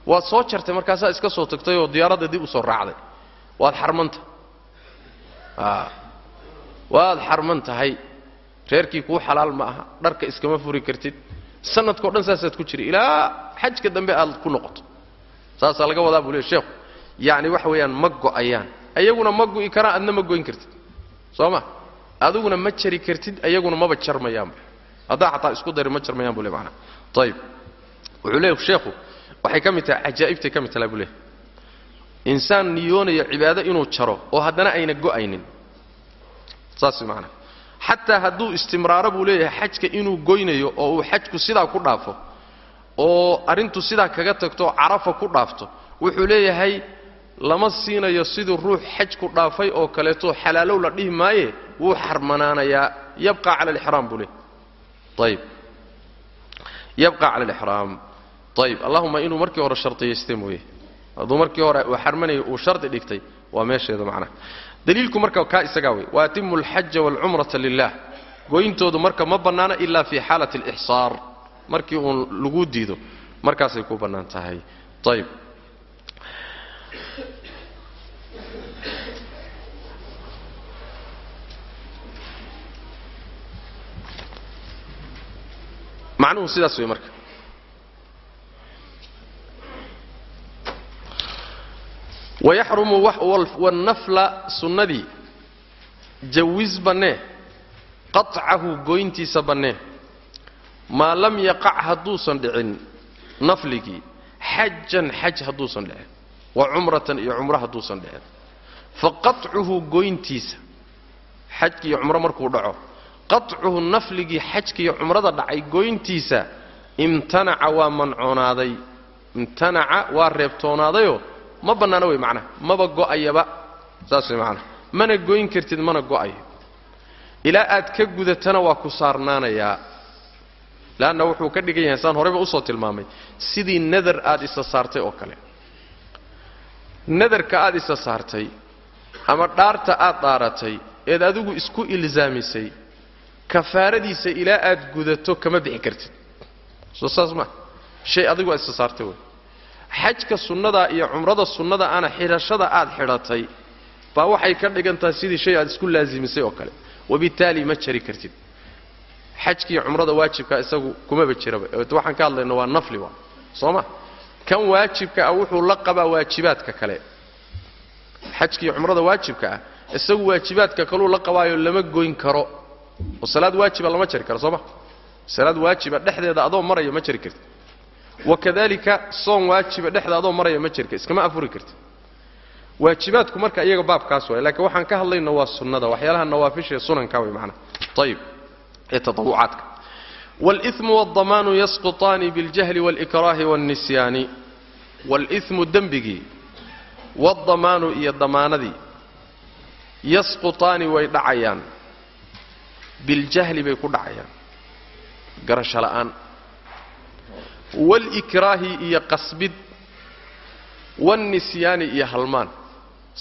waad soo jartay markaasaa iska soo tagtay oo diyaaradda dib u soo raacday. Waad xarmanta. Waad xarman tahay. Reerkii kuu xalaal ma aha. Dharka iskama furi kartid sanadkao dhan saasaad ku jira ilaa xajka dambe aad ku noqoto. Saasaa laga wadaa buu le sheekhu yacni waxa weeyaan ma go'ayaan. Ayaguna ma gu'i karaan adna ma goyn kartid. Soo ma? Adiguna ma jari kartid ayaguna maba jarmayaanba. Haddaa xataa isku dari ma jarmayaan buu le manaa ayib wuxuu leeyahy sheekhu waxay ka mid tahay cajaa'ibtay ka mid tahay buu leeyahy insaan niyoonayo cibaado inuu jaro oo haddana ayna go'aynin. Saas maanaa xataa hadduu istimraaro buu leeyahay xajka inuu goynayo oo uu xajku sidaa ku dhaafo oo arrintu sidaa kaga tagto carafa ku dhaafto wuxuu leeyahay lama siinayo siduu ruux xaj ku dhaafay oo kaleeto xalaalow la dhihi maaye wuu xarmanaanayaa. Yabqa cala alixraam buu leeyahy ayib yabqa cala alixraam ayib allahuma inuu markii hore shardiyaystay mooye. Hadduu markii hore uu xarmanayay uu shardi dhigtay waa meesheeda macnaha daliilku marka kaa isagaa wey waatimu alxaja waalcumrata lilah goyntoodu marka ma bannaana ila fi xaalati alixsaar. Markii uun lagu diido markaasay ku bannaan tahay. Ayib macnuhu sidaas wey marka wayaxrumu wanafla sunnadii jawiis bannee qacahu goyntiisa banee maa lam yaqac hadduusan dhicin nafligii xajan xaj hadduusan dhicin wa cumratan iyo cumro hadduusan dhicin fa qacuhu goyntiisa xajka iyo cumro markuu dhaco qacuhu nafligii xajkaiyo cumrada dhacay goyntiisa imtanaca waa mancoonaaday imtanaca waa reebtoonaadayoo ma bannaana wey macnaha. Maba go'ayaba. Saas way macnaha. Mana goyn kartid mana go'ayo ilaa aad ka gudatana waa ku saarnaanayaa leanna wuxuu ka dhigan yahay saan horeyba u soo tilmaamay sidii nadar aad isa saartay oo kale. Nadarka aad isa saartay ama dhaarta aad dhaaratay eed adigu isku ilsaamisay kafaaradiisa ilaa aad gudato kama bixi kartid. Soo saas maa shay adigu aad isa saartay wey xajka sunnadaa iyo cumrada sunnada ana xidhashada aad xidhatay baa waxay ka dhigan tahay sidii shay aad isku laasimisay oo kale. Wabittaali ma jari kartid. Xajkiiyo cumrada waajibka isagu kumaba jiraba waxaan ka hadlayno waa nafli waa. Soo ma? Kan waajibka ah wuxuu la qabaa waajibaadka kale. Xajkiiyo cumrada waajibka ah isagu waajibaadka kaluu la qabaayo lama goyn karo. Oo salaad waajiba lama jari karo soo ma? Salaad waajiba dhexdeeda adoo maraya ma jari kartid wakadalika soon waajiba dhexda adoo maraya ma jirka iskama afuri karti waajibaadku marka iyaga baabkaas waay laakiin waxaan ka hadlayno waa sunnada waxyaalaha nawaafisha ee sunanka way macnaha ayib ee tatawucaadka wاlإثmu wالضamaanu yasquطaani biاljahli wاlإkraahi wالnisyaani wاlإثmu dembigii wاldamaanu iyo damaanadii yasquطaani way dhacayaan biاljahli bay ku dhacayaan garasho la'aan walikraahi iyo qasbid walnisyaani iyo halmaan.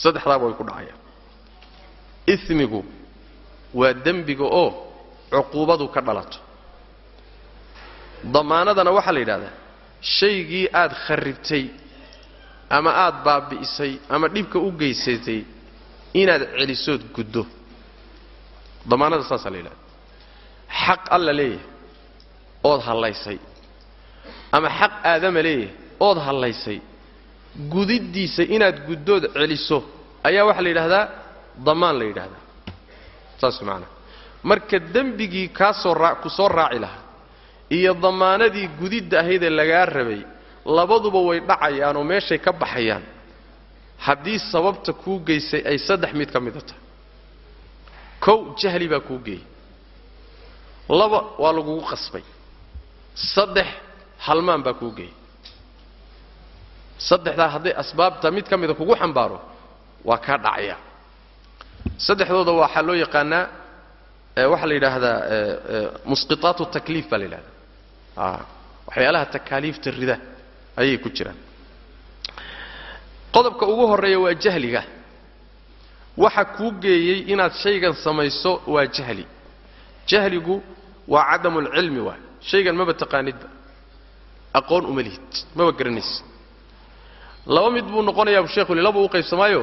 Saddexdaaba way ku dhacayaan. Imigu waa dembiga oo cuquubadu ka dhalato. Damaanadana waxaa la yidhahdaa shaygii aad kharribtay ama aad baabbi'isay ama dhibka u geysatay inaad celisood guddo. Damaanada saasaa la yidhahda xaq alla leeyahay ood hallaysay ama xaq aadama leeyahay ood hallaysay gudiddiisa inaad guddood celiso ayaa waxaa la yidhahdaa damaan la yidhahdaa. Saas macanaa marka dembigii kaasoo raa ku soo raaci lahaa iyo damaanadii gudidda ahaydee lagaa rabay labaduba way dhacayaan oo meeshay ka baxayaan. Haddii sababta kuu geysay ay saddex mid ka mida tahay. Kow jahli baa kuu geeyey. Laba waa lagugu qasbay. Saddex halmaan baa kuu geeyey saddexdaa hadday asbaabta mid ka mida kugu xambaaro waa kaa dhacaya. Saddexdooda waxaa loo yaqaanaa waxaa la yidhaahdaa musqitaatu takliif baa la yidhahdaa waxyaalaha takaaliifta rida ayay ku jiraan. Qodobka ugu horreeya waa jahliga. Waxa kuu geeyey inaad shaygan samayso waa jahli. Jahligu waa cadamulcilmi waay shaygan maba taqaanidba aqoon uma lihid maba garanaysid laba mid buu noqonayaa sheekhu li laba u qaybsamaayo.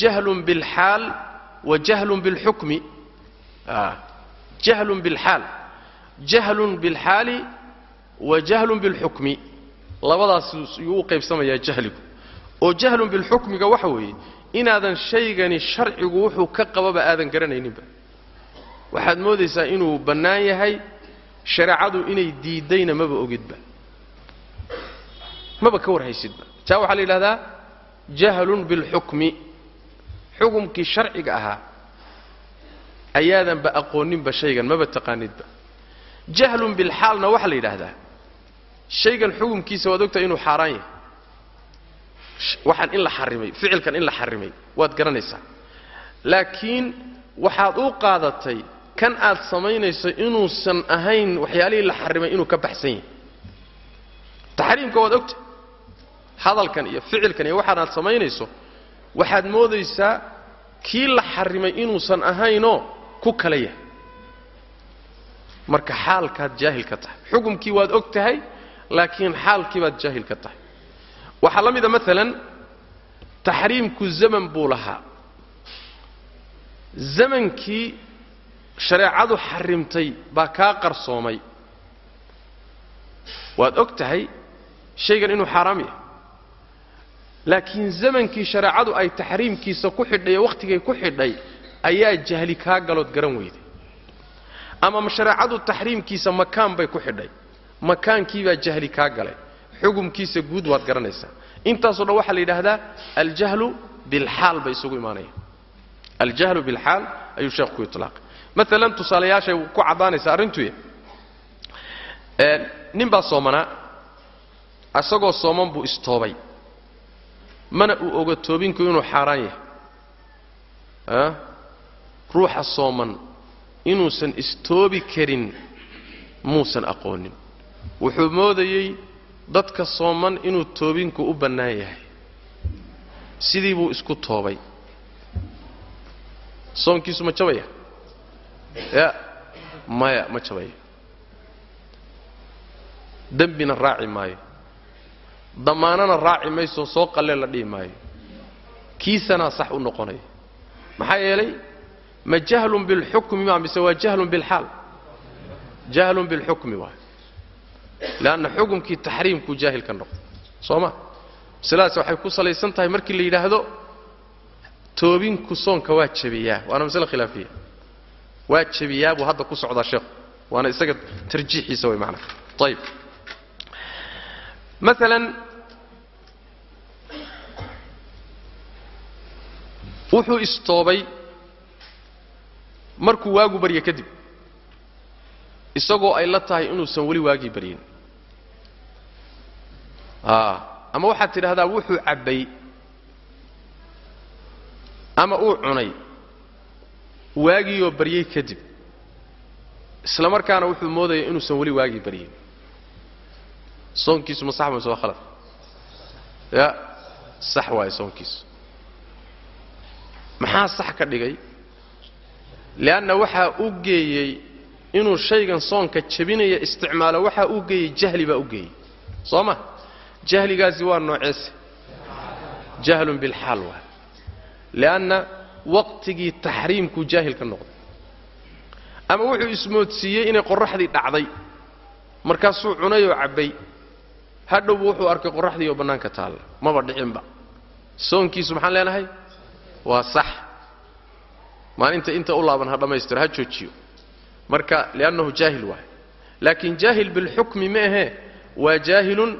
Jahlun bilxaal wa jahlun bilxukmi jahlun bilxaal jahlun bilxaali wa jahlun bilxukmi labadaas yuu u qaybsamayaa jahligu. Oo jahlun bilxukmiga waxa weeye inaadan shaygani sharcigu wuxuu ka qababa aadan garanayninba. Waxaad moodaysaa inuu bannaan yahay shareecadu inay diiddayna maba ogidba maba ka warhaysidba taa waxaa la yidhahdaa jahlun bilxukmi. Xukumkii sharciga ahaa ayaadanba aqooninba shaygan maba taqaanidba. Jahlun bilxaalna waxaa la yidhaahdaa shaygan xukumkiisa waad ogtahay inuu xaaraan yahay. Waxaan in la xarimay ficilkan in la xarimay waad garanaysaa. Laakiin waxaad u qaadatay kan aad samaynayso inuusan ahayn waxyaalihii la xarimay inuu ka baxsan yahay. Taxriimka waad ogtahay hadalkan iyo ficilkan iyo waxaan aad samaynayso waxaad moodaysaa kii la xarimay inuusan ahaynoo ku kala yahay. Marka xaalkaad jaahil ka tahay. Xukumkii waad og tahay laakiin xaalkii baad jaahil ka tahay. Waxaa la mida maalan taxriimku zaman buu lahaa. Zamankii shareecadu xarimtay baa kaa qarsoomay. Waad og tahay shaygan inuu xaaraam yahay laakiin zamankii shareecadu ay taxriimkiisa ku xidhay ee wakhtigay ku xidhay ayaa jahli kaa galood garan weyday. Ama shareecadu taxriimkiisa makaan bay ku xidhay. Makaankiibaa jahli kaa galay. Xukumkiisa guud waad garanaysaa. Intaasoo dhan waxaa la yidhaahdaa aljahlu bilxaal bay isugu imaanayaan. Aljahlu bilxaal ayuu sheekhu ku itlaaqay. Maalan tusaalayaashay ku caddaanaysa arrintuya nin baa soomanaa isagoo sooman buu istoobay mana uu oga toobinku inuu xaaraan yahay. Ruuxa sooman inuusan istoobi karin muusan aqoonin. Wuxuu moodayey dadka sooman inuu toobinku u bannaan yahay. Sidii buu isku toobay. Soonkiisu ma jabaya? Ya maya ma jabaya. Dembina raaci maayo damaanana raaci maysoo soo qallee la dhihi maayo. Kiisanaa sax u noqonaya maxaa yeelay ma jahlun bilxukmi ma mise waa jahlun bilxaal jahlun bilxukmi waay leanna xukumkii taxriimkuu jaahil ka noqday soo ma? Masaladaas waxay ku salaysan tahay markii la yidhaahdo toobinku soonka waa jabiyaa. Waana masale khilaafiya. Waa jabiyaa buu hadda ku socdaa sheekhu waana isaga tarjiixiisa way macnaha ayib maalan wuxuu istoobay markuu waagu barya kadib. Isagoo ay la tahay inuusan weli waagii baryin. Ama waxaad tidhahdaa wuxuu cabbay ama uu cunay waagiioo baryey kadib. Isla markaana wuxuu moodaya inuusan weli waagii baryin. Soonkiisu ma sax mayse waa khalad? Ya sax waaye soonkiisu maxaa sax ka dhigay? Leanna waxaa u geeyey inuu shaygan soonka jabinaya isticmaalo waxaa u geeyey jahli baa u geeyey. Soo ma jahligaasi waa nooceese jahlun bilxaal waa. Lianna waqtigii taxriimkuu jaahil ka noqday. Ama wuxuu ismoodsiiyey inay qorraxdii dhacday. Markaasuu cunay oo cabbay. Hadhowbu wuxuu arkay qorraxdii oo bannaanka taalla. Maba dhicinba soonkiisu maxaan leenahay? Waa sax maalinta inta u laaban ha dhammaystiro ha joojiyo. Marka liannahu jaahil waay. Laakiin jaahil bilxukmi ma ahee waa jaahilun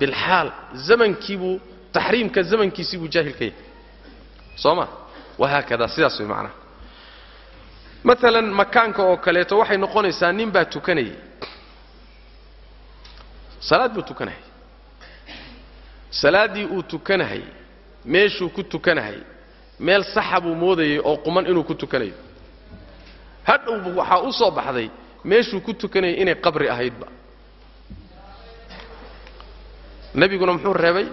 bilxaal. Zamankiibuu taxriimka zamankiisii buu jaahil ka yahay. Soo ma? Wahaakada sidaas way macnaha maalan makaanka oo kaleeto waxay noqonaysaa nin baa tukanayay. Salaad buu tukanahayy salaaddii uu tukanahayy meeshuu ku tukanahayy meel saxa buu moodayay oo quman inuu ku tukanayo hadhowbu waxaa u soo baxday meeshuu ku tukanayay inay qabri ahaydba. Nebiguna muxuu reebay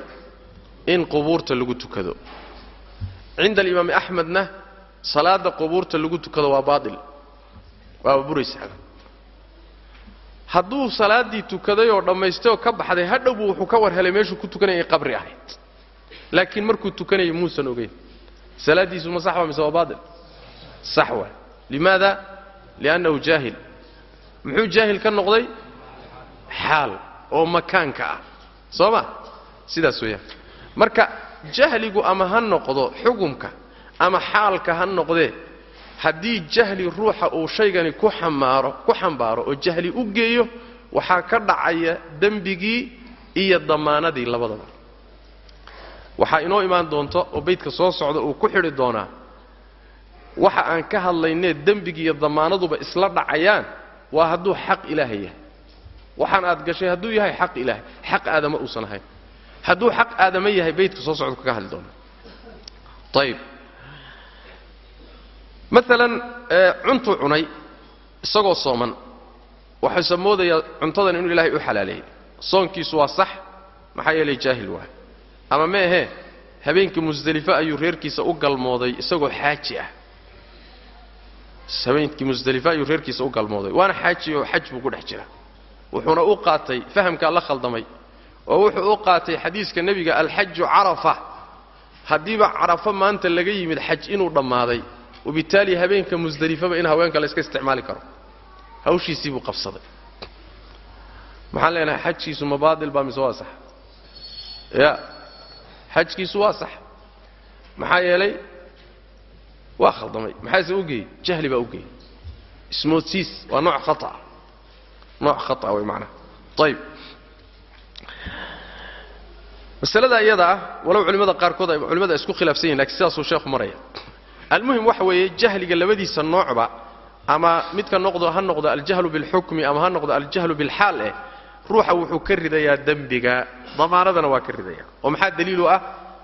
in qubuurta lagu tukado. Cinda alimaami axmedna salaadda qubuurta lagu tukado waa baatil. Waaba buraysaaba hadduu salaaddii dhammaystay oo ka baxday hadhowbu wuxuu ka war helay meeshuu ku tukanaya ay qabri ahayd. Laakiin markuu tukanayay muusan ogeyn salaaddiisu ma sax mise waa baatil sax waa. Limaada? Liannahu jaahil. Muxuu jaahil ka noqday? Xaal oo makaanka ah. Soo ma sidaas weeyaan. Marka jahligu ama ha noqdo xugumka ama xaalka ha noqdee haddii jahli ruuxa uu shaygani ku xamaaro ku xambaaro oo jahli u geeyo waxaa ka dhacaya dembigii iyo damaanadii labadaba waxaa inoo imaan doonto oo baydka soo socda uu ku xidhi doonaa. Waxa aan ka hadlaynee dembigi iyo damaanaduba isla dhacayaan waa hadduu xaq ilaahay yahay. Waxaan aad gashay hadduu yahay xaq ilaahay xaq aadama uusan ahayn. Hadduu xaq aadama yahay baydka soo socda kaga hadli doonaa. Ayib maalan cuntuu cunay isagoo sooman. Waxuuse moodayaa cuntadan inuu ilaahay u xalaaleeyey soonkiisu waa sax maxaa yeelay jaahil waa ama ma ahee habeenkii musdelifo ayuu reerkiisa u galmooday isagoo xaaji ah. Habeenkii musdelifo ayuu reerkiisa u galmooday waana xaaji oo xaj buu ku dhex jira. Wuxuuna u qaatay fahamkaa la khaldamay oo wuxuu u qaatay xadiiska nebiga alxaju carafa. Haddiiba carafo maanta laga yimid xaj inuu dhammaaday wabitaali habeenka musdelifaba in haweenka la iska isticmaali karo. Hawshiisii buu qabsaday. Maxaan leenahay xajkiisu ma baatil baa mise waa sax? Ya xajkiisu waa sax. Maxaa yeelay waa khaldamay. Maxaase u geeyey? Jahli baa u geeyey. Ismoodsiis waa nooc khaa nooc khaa wey macnaha ayb masalada iyada ah walow culimmada qaarkood culimada isku khilaafsan yihiin lakiin sidaasuu sheekhu maraya. Almuhim waxa weeye jahliga labadiisa noocba ama midka noqdo ha noqdo aljahlu bilxukmi ama ha noqdo aljahlu bilxaal eh ruuxa wuxuu ka ridayaa dembiga damaanadana waa ka ridaya oo maxaa daliilu ah?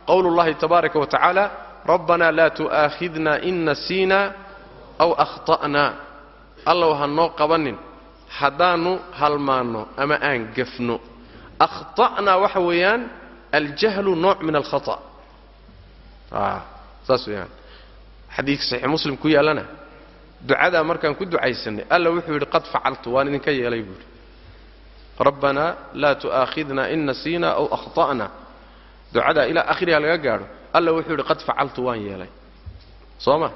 Qowlu llahi tabaaraka wa tacaala rabbana laa tu'aakhidna in nasiina aw akhta'na. Allow ha noo qabanin haddaannu halmaanno ama aan gafno akhta'na waxa weeyaan aljahlu nooc min alkhata' saas weeyaan. Xadiidka saxiix muslim ku yaallana? Ducadaa markaan ku ducaysanay alla wuxuu yidhi qad facaltu waan idinka yeelay buu yidhi rabbanaa laa tu'aakhidna in nasiina aw akhta'na. Ducadaa ilaa akhriha laga gaadho. Alla wuxuu yidhi qad facaltu waan yeelay. Soo ma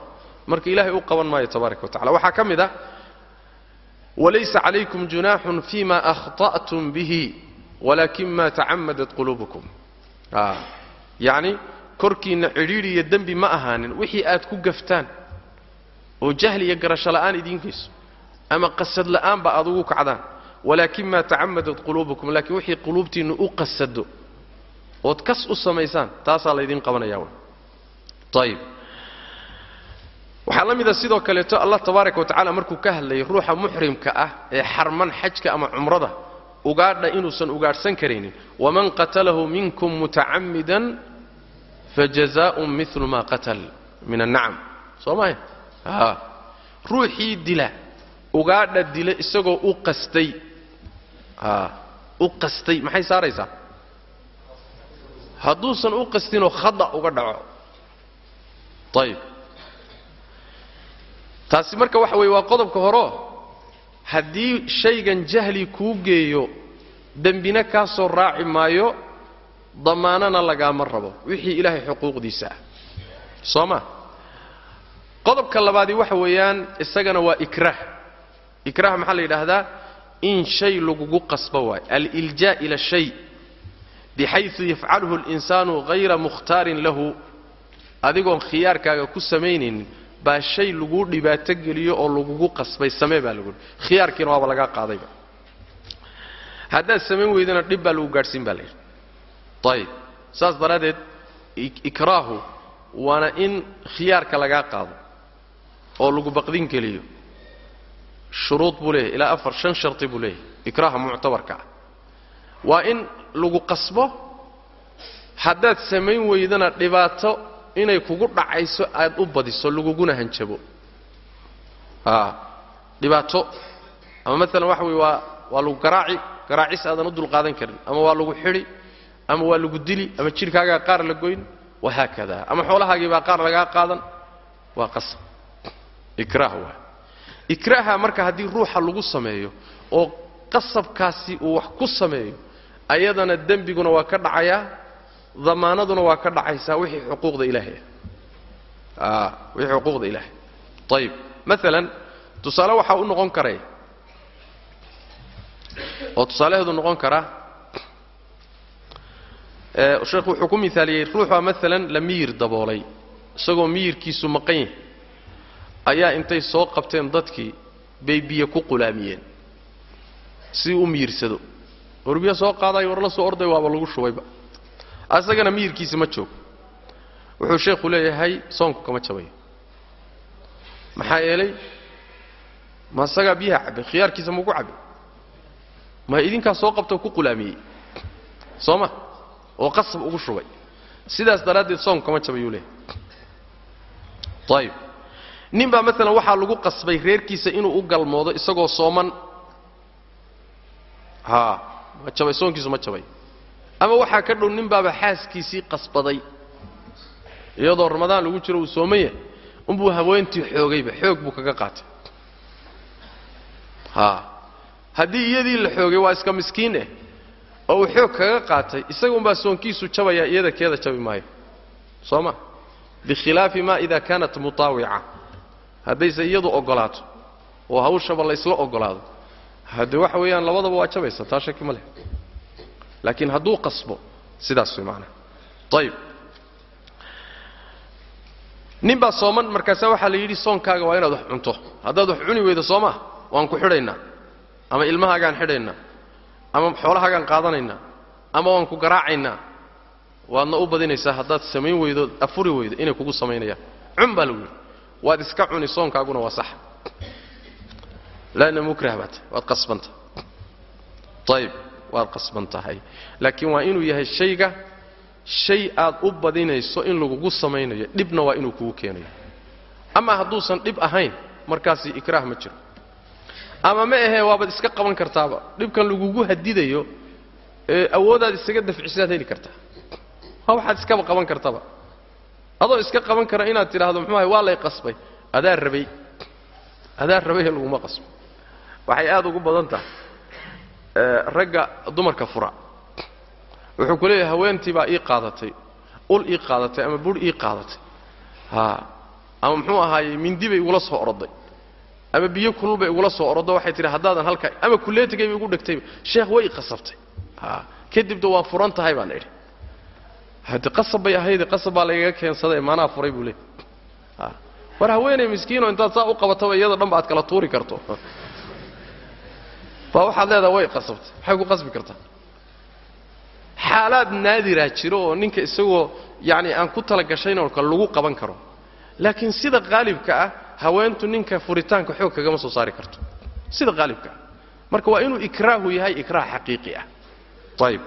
marka ilaahay u qaban maayo tabaaraka wa tacala waxaa ka mid ah walaysa calaykum junaaxun fima akhta'tum bihi walaakin ma tacamadat quluubukum. Yacni korkiinna cidhiidhi iyo dembi ma ahaanin. Wixii aad ku gaftaan oo jahli iyo garasho la'aan idiin ama qasad la'aanba aad ugu kacdaan walaakin maa tacamadat quluubukum laakiin wixii quluubtiinnu u qasado ood kas u samaysaan taasaa laydiin qabanaya ayib waxaa la mida sidoo kaleeto allah tabaaraka wa markuu ka hadlayay ruuxa muxrimka ah ee xarman xajka ama cumrada ugaadha inuusan ugaadhsan karaynin. Waman qatalahu minkum mutacammidan fajazaa'un milu ma qatal min annacam soo maya a ruuxii dila ugaadha dila isagoo u qastay u qastay maxay saaraysaa? Hadduusan u qastinoo khada uga dhaco. Ayib taasi marka waxa weeye waa qodobka horeo haddii shaygan jahli kuu geeyo dembina kaa soo raaci maayo damaanana lagaama rabo. Wixii ilaahay xuquuqdiisa ah. Soo ma? Qodobka labaadii waxa weeyaan isagana waa ikraah ikraah maxaa la yidhaahdaa in shay lagugu qasbo waayo aliljaa ila shay bixayu yafcaluhu اlinsaanu hayra mukhtaarin lahu adigoon khiyaarkaaga ku samaynaynin baa shay laguu dhibaato geliyo oo lagugu qasbay samee baa lagu khiyaarkiina waaba lagaa qaadayba haddaad samayn weydana dhib baa lagu gaadhsiin baa layidhi ayib saas daraaddeed ikraahu waana in khiyaarka lagaa qaado oo lagu baqdin geliyo shuruud buu leeyahy ilaa afar shan sharti buu leeyahay ikraaha muctabarka waa in lagu qasbo haddaad samayn weydana dhibaato inay kugu dhacayso aad u badiso laguguna hanjabo dhibaato ama maalan waxa weye waa waa lagu garaaci garaacis aadan u dulqaadan karin ama waa lagu xidhi ama waa lagu dili ama jidhkaagaa qaar la goyn wahaakada ama xoolahaagii baa qaar lagaa qaadan waa qasab ikraah waa ikraaha marka haddii ruuxa lagu sameeyo oo qasabkaasi uu wax ku sameeyo ayadana dembiguna waa ka dhacayaa damaanaduna waa ka dhacaysaa wixii xuquuqda ilaahay ah. Wixii xuquuqda ilaahay. Ayib maalan tusaale waxaa u noqon karay. Oo tusaalaheedu noqon karaa sheekhu wuxuu ku miaaliyey ruuxaa maalan la miyir daboolay isagoo miyirkiisu maqan yahay ayaa intay soo qabteen dadkii bay biyo ku qulaamiyeen. Si u miyirsado war biyo soo qaadayo war la soo orday waaba lagu shubayba asagana miyirkiisi ma joogo wuxuu sheekhu leeyahay soonku kama jabayo maxaa yeelay ma asagaa biyaha cabbay khiyaarkiisa maugu cabbay ma idinkaa soo qabtoo ku qulaamiyey. Soo ma? Oo qasab ugu shubay. Sidaas daraaddeed soonku kama jabayuu leeyahay. Ayib nin baa maalan waxaa lagu qasbay reerkiisa inuu u galmoodo isagoo sooman. Haa ma jabay soonkiisu ma jabay. Ama waxaa ka dhow nin baaba xaaskiisii qasbaday iyadoo ramadaan lagu jiro uu sooman yahay unbuu haweentii xoogayba xoog buu kaga qaatay. Haa haddii iyadii la xoogay waa iska miskiin eh oo uu xoog kaga qaatay isagunbaa soonkiisu jabayaa iyada keeda jabi maayo. Soo ma? Bikhilaafi ma ida kaanat mutaawica haddayse iyadu oggolaato oo hawshaba laysla oggolaado haddee waxa weeyaan labadaba waa jabaysa taa shaki ma leh. Laakiin hadduu qasbo sidaas way maanaa ayib nin baa sooman markaasaa waxaa la yidhi soonkaaga waa inaad wax cunto. Haddaad wax cuni weydo soo maa waan ku xidhaynaa ama ilmahaagaan xidhaynaa ama xoolahaagaan qaadanaynaa. Ama waan ku garaacaynaa. Waadna u badinaysaa haddaad samayn weydo afuri weydo inay kugu samaynayaan cun baa lagu yidhi waad iska cuni soonkaaguna waa sax. Laanna mukrah baat waad qasbanta. Ayib waad qasban tahay laakiin waa inuu yahay shayga shay aad u badinayso in lagugu samaynayo dhibna waa inuu kugu keenayo. Ama hadduusan dhib ahayn markaasi ikraah ma jiro. Ama ma ahee waabaad iska qaban kartaaba dhibkan lagugu hadidayo awoodaad isaga dafcisaad heli kartaa. Waa waxaad iskaba qaban kartaba adoo iska qaban kara inaad tidhaahdo muxuuahay waa lay qasbay. Adaa rabay. Adaa rabayee laguma qasbo. Waxay aad ugu badan tahay. Ragga dumarka fura. Wuxuu ku leeyahay haweentii baa ii qaadatay. Ul ii qaadatay ama bur ii qaadatay. Ha ama muxuu ahaayey mindi bay igula soo oroday ama biyo kulul bay igula soo orodo waxay tihi haddaadan halka ama kulleetigay bay igu dhegtayba sheekh way qasabtay. Ha kadibda waa furan tahay baan idhi hadde qasab bay ahayde qasab baa lagaga keensaday maanaa furay buu leey war haweeney miskiino intaad saa u qabataba iyada dhanba aad kala tuuri karto. Baa waxaad leedaha way qasabtay. Maxay ku qasbi kartaa? Xaalaad naadiraa jiro oo ninka isagoo yacni aan ku talagashayn oo kale lagu qaban karo. Laakiin sida qaalibka ah haweentu ninka furitaanka xoog kagama soo saari karto. Sida qaalibka ah. Marka waa inuu ikraahu yahay ikraah xaqiiqi ah. Ayib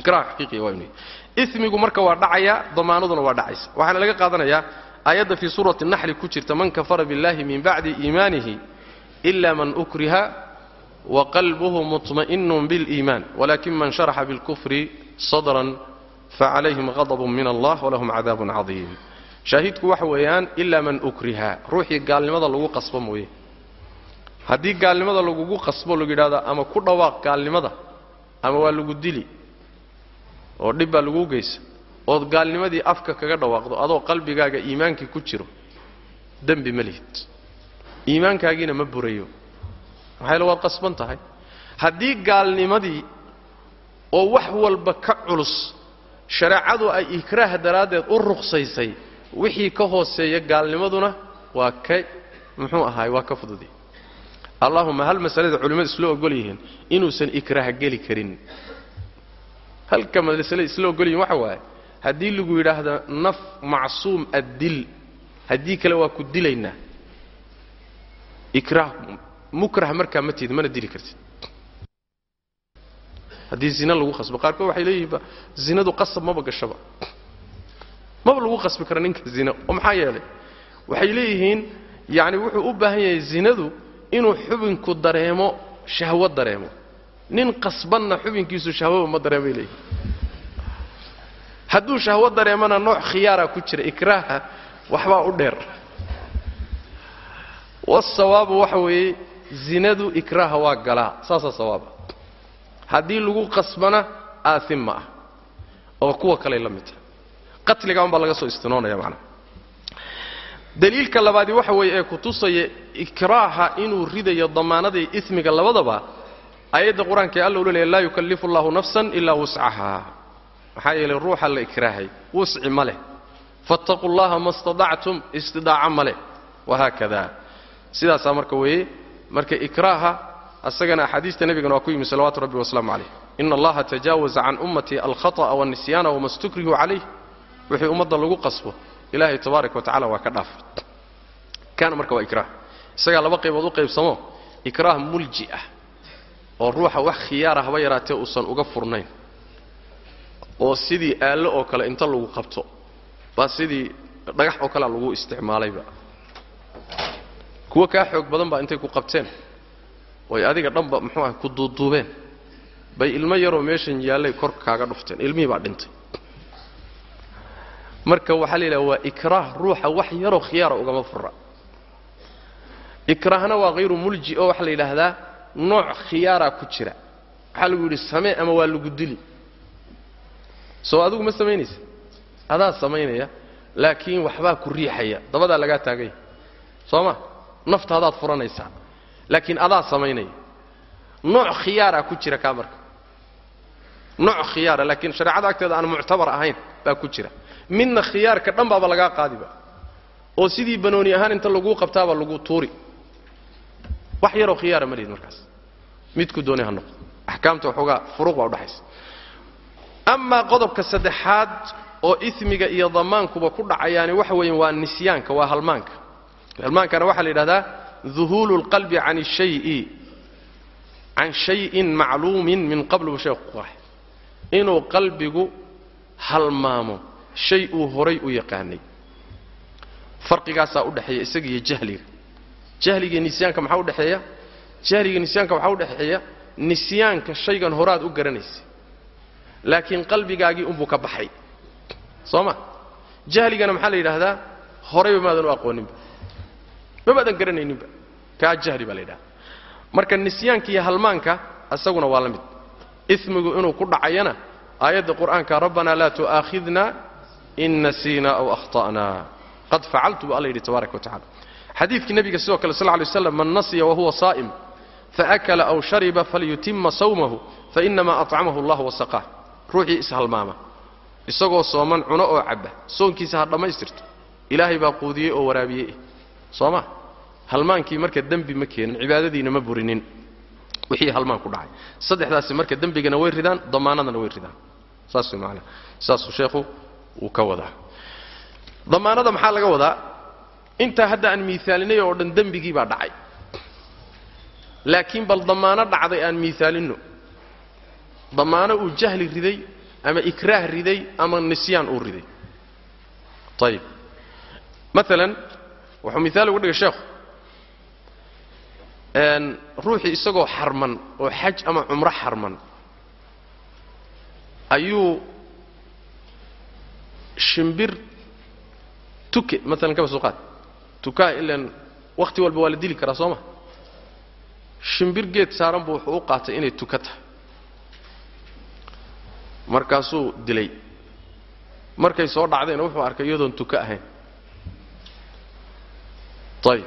ikraah xaqiiqiya waa inuu yahay imigu marka waa dhacayaa damaanaduna waa dhacaysa. Waxaana laga qaadanayaa aayadda fii suurati naxli ku jirta man kafara billahi min bacdi iimaanihi ila man ukriha wa qalbuhu muطma'inu biliiman walakin man sharaxa bilkufri sadran facalayhim qadab min allah walahum cadaabun cadiim. Shaahidku waxa weeyaan ilaa man ukriha. Ruuxii gaalnimada lagu qasbo mooye. Haddii gaalnimada lagugu qasbo lagu yidhahdo ama ku dhawaaq gaalnimada ama waa lagu dili oo dhib baa laguu geysa ood gaalnimadii afka kaga dhawaaqdo adoo qalbigaaga iimaankii ku jiro dembi ma lihid. Iimaankaagiina ma burayo maxaa yaele waad qasban tahay? Haddii gaalnimadii oo wax walba ka culus shareecadu ay ikraah daraaddeed u ruqsaysay wixii ka hooseeya gaalnimaduna waa ka muxuu ahaay waa ka fududi allahuma hal masalada culimmadu isla ogol yihiin inuusan ikraah geli karin halka masale isla ogol yihiin waxa waaye haddii lagu yidhaahdo naf macsuum addil haddii kale waa ku dilaynaa. Ikraah mukrah markaa ma tiid mana dili kartid. Haddii zina lagu qasbo qaarkood waxay leeyihiinba zinadu qasab maba gashaba. Maba lagu qasbi kara ninka zina oo maxaa yeelay waxay leeyihiin yacni wuxuu u baahan yahay zinadu inuu xubinku dareemo shahwo dareemo nin qasbanna xubinkiisu shahwoba ma dareemay leeyihiin hadduu shahwo dareemana nooc khiyaaraa ku jira ikraaha waxbaa u dheer. Wasawaabu waxa weeye zinadu ikraaha waa galaa saasaa sawaaba. Haddii lagu qasbana aaim ma ah oo kuwa kaley la mid tahay qatliga unbaa laga soo istinoonaya macnaha. Daliilka labaadi waxa weeye ee kutusaya ikraaha inuu ridayo damaanada iyo ismiga labadaba aayadda qur'aanka ee alla ula laa yukallifu allahu nafsan ilaa wuscaha maxaa yeelay ruuxa la ikraahay wusci ma leh. Fattaquu llaha ma stadactum istidaaca ma leh. Wahaakada sidaasaa marka weeye marka ikraaha asagana axaadiista nebigana waa ku yimi salawatu rabbi wasalaamu calayh. Ina allaha tajaawaza can ummatii alkhata'a wanisyaana wama stukrihu calayh. Wixii ummadda lagu qasbo. Ilaahay tabaaraka wa tacala waa ka dhaafay kaana marka waa ikraah. Isagaa laba qaybood u qaybsamo. Ikraah mulji ah oo ruuxa wax khiyaara haba yaraatee uusan uga furnayn oo sidii aallo oo kale inta lagu qabto baa sidii dhagax oo kalea lagu isticmaalayba. Kuwa kaa xoog badan baa intay ku qabteen oy adiga dhanba muxuu ah ku duuduubeen bay ilmo yaroo meeshan yaallay kor kaaga dhufteen ilmihii baa dhintay. Marka waxaa la yidhaha waa ikraah ruuxa wax yaroo khiyaara ugama fura ikraahna waa hayru mulji oo waxaa la yidhaahdaa nooc khiyaaraa ku jira. Waxaa lagu yidhi samee ama waa lagu dili. Soo adigu ma samaynaysa? Adaa samaynaya laakiin waxbaa ku riixaya. Dabadaa lagaa taaganya soo ma? Nafta adaad furanaysaa. Laakiin adaa samaynaya. Nooc khiyaaraa ku jira kaa marka. Nooc khiyaara laakiin shareecada agteeda aan muctabar ahayn baa ku jira. Midna khiyaarka dhan baaba lagaa qaadiba oo sidii banooni ahaan inta laguu qabtaaba lagu tuuri wax yaroo khiyaara ma lihid markaas. Midku doonay ha noqdo. Axkaamta waxoogaa furuuq baa udhaxaysa amaa qodobka saddexaad oo ismiga iyo damaankuba ku dhacayaani waxa weeye waa nisyaanka waa halmaanka. Halmaankana waxaa la yidhahdaa duhuulu اlqalbi can shayi. Can shayin macluumin min qabl bu sheekhu qoray inuu qalbigu halmaamo shay uu horay u yaqaanay. Farqigaasaa u dhexeeya isaga iyo jahliga jahliga nisyaanka maxaa udhexeeya jahliga nisyaanka waxaa udhexeeya nisyaanka shaygan horaad u garanaysa. Laakiin qalbigaagii unbuu ka baxay. Soo ma? Jahligana maxaa la yidhaahdaa? Horayba maadan u aqooninba. Mabaadan garanayninba kaa jahli baa la yidhahda marka nisyaanka iyo halmaanka isaguna waa la mid. Ismigu inuu ku dhacayana aayadda qur'aanka rabbanaa laa tu'aakhidna in nasiina aw akhta'na. Qad facaltu bu alla yidhi tabaaraka wa tacala xadiidkii nebiga sidoo kale sal ly slam man nasiya wahuwa saa'im faakala aw shariba falyutima sawmahu fainama acamahu allah wasaqaah ruuxii ishalmaama isagoo sooman cuno oo cabba. Soonkiisa ha dhammaystirto. Ilaahay baa quudiyey oo waraabiyey. Soo ma halmaankii marka dembi ma keenin cibaadadiina ma burinin. Wixii halmaan ku dhacay. Saddexdaasi marka dembigana way ridaan damaanadana way ridaan. Saas maanaa saasuu sheekhu uu ka wadaa. Damaanada maxaa laga wadaa intaa hadda aan miisaalinay oo dhan dembigii baa dhacay. Laakiin bal damaano dhacday aan miisaalinno damaano uu jahli riday ama ikraah riday ama nisyaan uu riday. Ayib maalan wuxuu miaal ugu dhigay sheekhu ruuxii isagoo xarman oo xaj ama cumro xarman ayuu shimbir tuke maalan kaba soo qaad tukaa ilan wakhti walba waa la dili karaa soo ma shimbir geed saaran buu wuxuu u qaatay inay tuka tahay. Markaasuu dilay. Markay soo dhacdayna wuxuu arkay iyadoon tuka ahayn. Ayib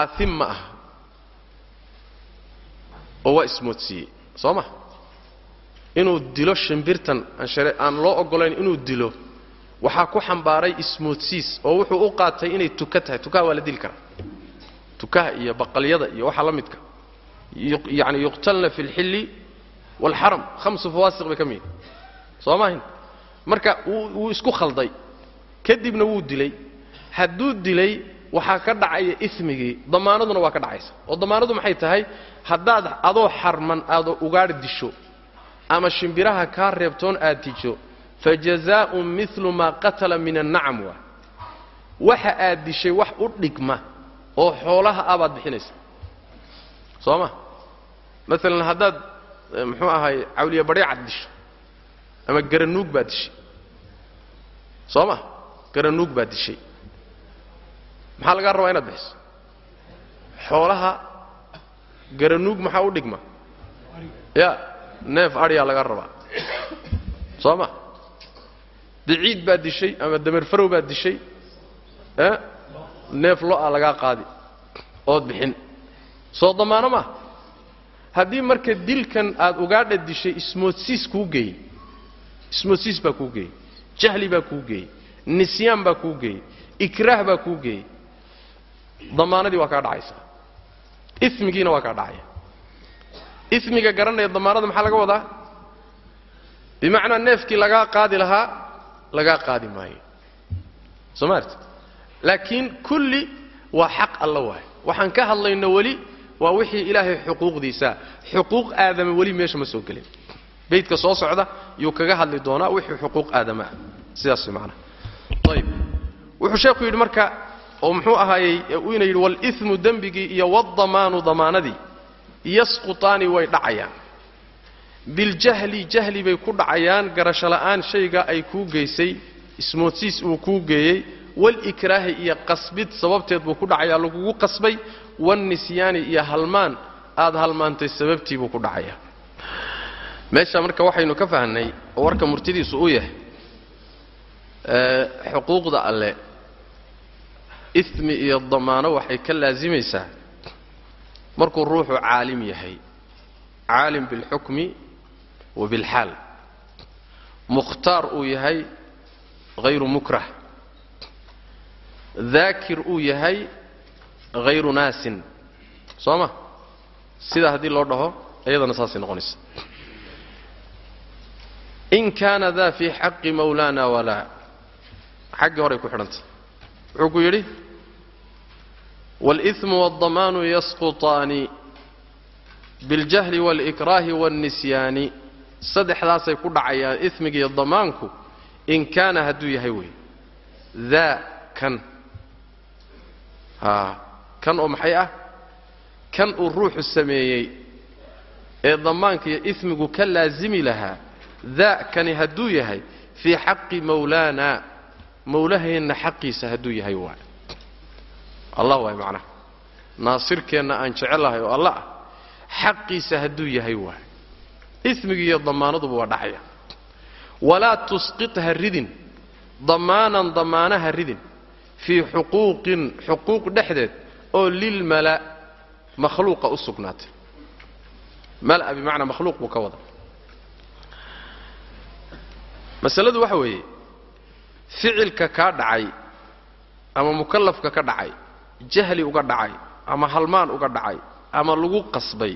aaim ma aha. Oo waa ismoodsiiyey soo ma inuu dilo shimbirtan aan loo oggolayn inuu dilo waxaa ku xambaaray ismoodsiis oo wuxuu u qaatay inay tuka tahay. Tukaha waa la dili karaa. Tukaha iyo baqalyada iyo waxa la midka. Yani yuqtalna fi اlxilli wاlxaram hamsu fawaasiq bay ka mid soo maahin marka wuu isku khalday. Kadibna wuu dilay. Hadduu dilay waxaa ka dhacaya ismigii. Damaanaduna waa ka dhacaysa. Oo damaanadu maxay tahay? Haddaad adoo xarman aad ugaadh disho ama shimbiraha kaa reebtoon aad dijo fajazaa'un milu maa qatala min annacam waa waxa aad dishay wax u dhigma oo xoolaha ah baad bixinaysa. Soo ma maalan haddaad muxuu ahaay cawliya badheecad disho ama garanuug baad dishay. Soo ma garanuug baad dishay. Maxaa lagaa rabaa inaad bixiso xoolaha garanuug maxaa u dhigma? Ya neef adhiyaa laga rabaa. Soo ma biciid baad dishay ama damerfarow baad dishay neef lo'a lagaa qaadi ood bixin. Soo damaano maaha haddii marka dilkan aad ugaadha dishay ismoodsiis kuu geeyey. Ismoodsiis baa kuu geeyey. Jahli baa kuu geeyey. Nisyaan baa kuu geeyey. Ikraah baa kuu geeyey. Damaanadii waa kaa dhacaysaa ismigiina waa kaa dhacaya. Ismiga garanaya damaanada maxaa laga wadaa? Bimacnaa neefkii lagaa qaadi lahaa lagaa qaadi maayo. Soo maarti laakiin kulli waa xaq alla waay. Waxaan ka hadlayno weli waa wixii ilaahay xuquuqdiisa xuquuq aadama weli meesha ma soo gelin. Beydka soo socda yuu kaga hadli doonaa wixii xuquuq aadama ah. Sidaas macnaha ayib. Wuxuu sheekhu yidhi marka oo muxuu ahaayey ina yidhi walimu dembigii iyo waddamaanu damaanadii yasqutaani way dhacayaan biljahli jahli bay ku dhacayaan garasho la'aan shayga ay kuu geysay ismoodsiis uu kuu geeyey walikraahi iyo qasbid sababteed buu ku dhacayaa lagugu qasbay wannisyaani iyo halmaan aad halmaantay sababtii buu ku dhacayaa meesha marka waxaynu ka fahnay warka murtidiisu u yahay xuquuqda alle ismi iyo damaano waxay ka laasimaysaa markuu ruuxu caalim yahay caalim bilxukmi wa bilxaal mukhtaar uu yahay hayru mukrah daakir uu yahay hayru naasin soo ma sidaa haddii loo dhaho iyadana saasay noqonaysa in kaana daa fii xaqi mawlaana walaa xaggii horay ku xidhantay wuxuu ku yidhi wاlإثmu wالضamaanu yasquطaani biاljahli wاlإikraahi wالnisyaani saddexdaasay ku dhacayaan ismiga iyo damaanku in kaana hadduu yahay wey daa kan. Kan oo maxay ah? Kan uu ruuxu sameeyey ee damaanka iyo ismigu ka laasimi lahaa daa kani hadduu yahay fii xaqi mawlaana. Mawlaheenna xaqiisa hadduu yahay waay. Allah waay macnaha naasirkeenna aan jecelahay oo alla ah xaqiisa hadduu yahay waay ismigii iyo damaanaduba waa dhacaya. Walaa tusqit ha ridin damaanan damaana ha ridin fii xuquuqin xuquuq dhexdeed oo lilmala makhluuqa u sugnaatay. Mala bimacnaa makhluuq buu ka wada masaladu waxa weeye ficilka kaa dhacay ama mukallafka ka dhacay jahli uga dhacay ama halmaan uga dhacay ama lagu qasbay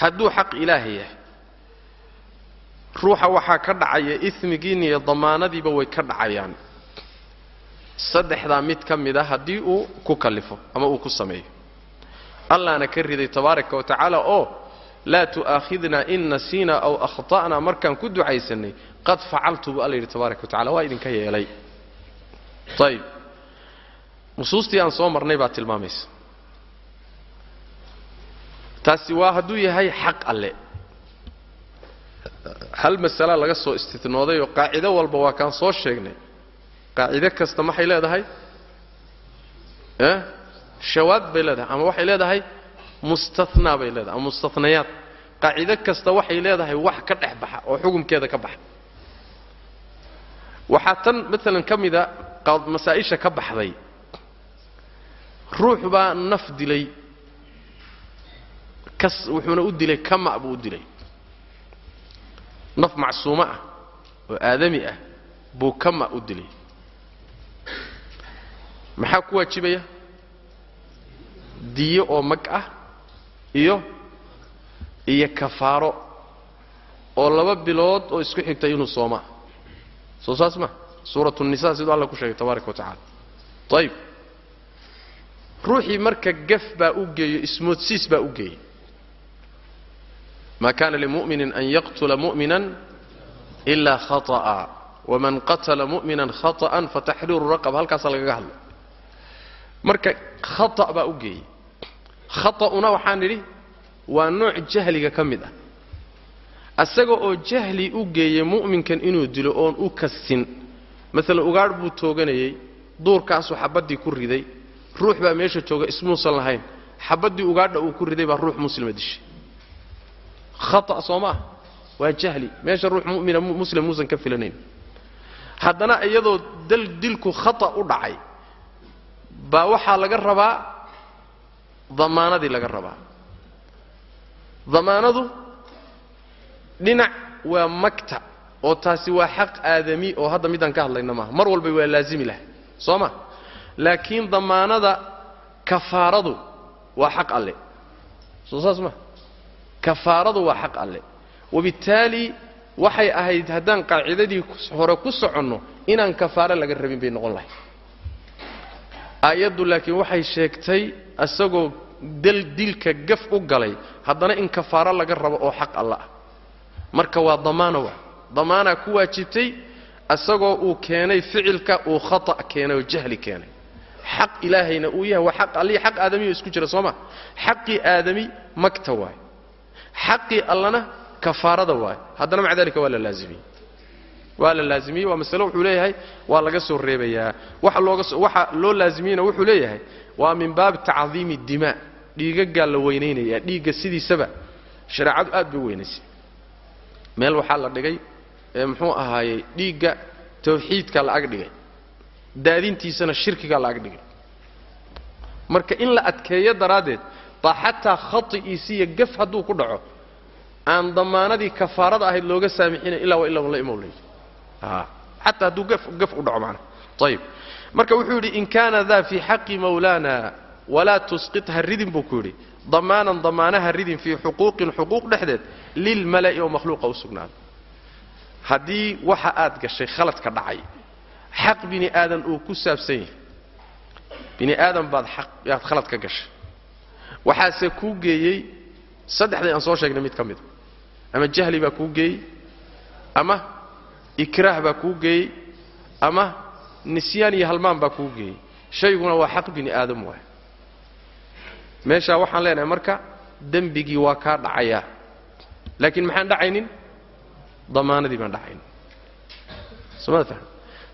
hadduu xaq ilaaha yahay ruuxa waxaa ka dhacaya ismigiina iyo damaanadiiba way ka dhacayaan. Saddexdaa mid ka mida haddii uu ku kallifo ama uu ku sameeyo. Allaana ka riday tabaaraka wa tacaala oo laa tu'aakhidna in nasiina aw akhta'na markaan ku ducaysannay qad facaltu buu alla yidhi tabaaraka wa tacala waa idinka yeelay. Ayib nusuustii aan soo marnay baa tilmaamaysa. Taasi waa hadduu yahay xaq alle hal masala laga soo istinooday oo qaacido walba waa kaan soo sheegnay. Qaacido kasta maxay leedahay? Shawaad bay leedahay. Ama waxay leedahay? Mustanaa bay leedahay. Ama mustanayaad qaacido kasta waxay leedahay wax ka dhex baxa oo xukumkeeda ka baxa. Waxaa tan maalan ka mida masaa'isha ka baxday. Ruux baa naf dilay. Wuxuuna u dilay kama buu u dilay naf macsuumo ah oo aadami ah buu kama u dilay. Maxaa ku waajibaya? Diyo oo mag ah iyo iyo kafaaro oo laba bilood oo isku xigtay inuu soomaa. Soo saas ma? Suuratu nisa siduu alla ku sheegay tabaaraka wa tacala ayib ruuxii marka gaf baa u geeyo ismoodsiis baa u geeyey ma kana limu'minin an yaqtula mu'minan ila khata'a waman qatala mu'minan khata'an fataxriiru raqaba halkaasaa lagaga hadlay marka khata' baa u geeyey khata'una waxaan nidhi waa nooc jahliga ka mid ah asaga oo jahli u geeyey mu'minkan inuu dilo oon u kasin maalan ugaadh buu tooganayey duurkaasuu xabaddii ku riday ruux baa meesha jooga ismuusan lahayn xabaddii ugaadha uu ku riday baa ruux muslima dishay khata' soo ma ah waa jahli. Meesha ruux mu'mina muslim muusan ka filanayn. Haddana iyadoo dilku khata' u dhacay baa waxaa laga rabaa damaanadii laga rabaa. Damaanadu dhinac waa magta oo taasi waa xaq aadami oo hadda midaan ka hadlayna maaha. Mar walba waa laazimi lahay. Soo ma laakiin damaanada kafaaradu waa xaq alle. Soo saas ma kafaaradu waa xaq alle. Wabittaali waxay ahayd haddaan qaacidadii hore ku soconno inaan kafaaro laga rabin bay noqon lahay aayaddu laakiin waxay sheegtay isagoo dal dilka gaf u galay haddana in kafaaro laga rabo oo xaq alla ah. Marka waa damaana wa damaanaa ku waajibtay isagoo uu keenay ficilka uu khata' keenay oo jahli keenay. Xaq ilaahayna uu yahay waa xaq allihii xaq aadamiyo isku jira soo ma? Xaqii aadami magta waay xaqii allana kafaarada waay haddana maca dalika waa la laazimiyey waa la laazimiyey waa masale wuxuu leeyahay waa laga soo reebayaa waxa loo laazimiyeyna wuxuu leeyahay waa min baabi tacdiimi dimaa dhiigaggaa la weynaynaya dhiigga sidiisaba shareecadu aad bay weynaysay meel waxaa la dhigay ee muxuu ahaayey dhiigga tawxiidka la ag dhigay daadintiisana shirkigaa la ag dhigay marka in la adkeeyo daraaddeed baa xataa khati'iisi iyo gaf hadduu ku dhaco aan damaanadii kafaarada ahayd looga saamixinay ilaa waa ilaa la imow leeyi xataa hadduu gaf u dhaco macnaha ayib marka wuxuu yidhi in kaana daa fii xaqi mawlaana walaa tusqit ha ridin buu ku yidhi. Damaanan damaana ha ridin fii xuquuqin xuquuq dhexdeed lilmala'i oo makhluuqa u sugnaada haddii waxa aad gashay khaladka dhacay xaq bini aadan uu ku saabsan yahay. Bini aadan baad aad khalad ka gashay waxaase kuu geeyey saddexdii aan soo sheegnay mid ka mida ama jahli baa kuu geeyey ama ikraah baa kuu geeyey ama nisyaan iyo halmaan baa kuu geeyey. Shayguna waa xaq bini aadam waay. Meeshaa waxaan leenahay marka dembigii waa kaa dhacayaa. Laakiin maxaan dhacaynin? Damaanadii baan dhacaynin. Somaa faham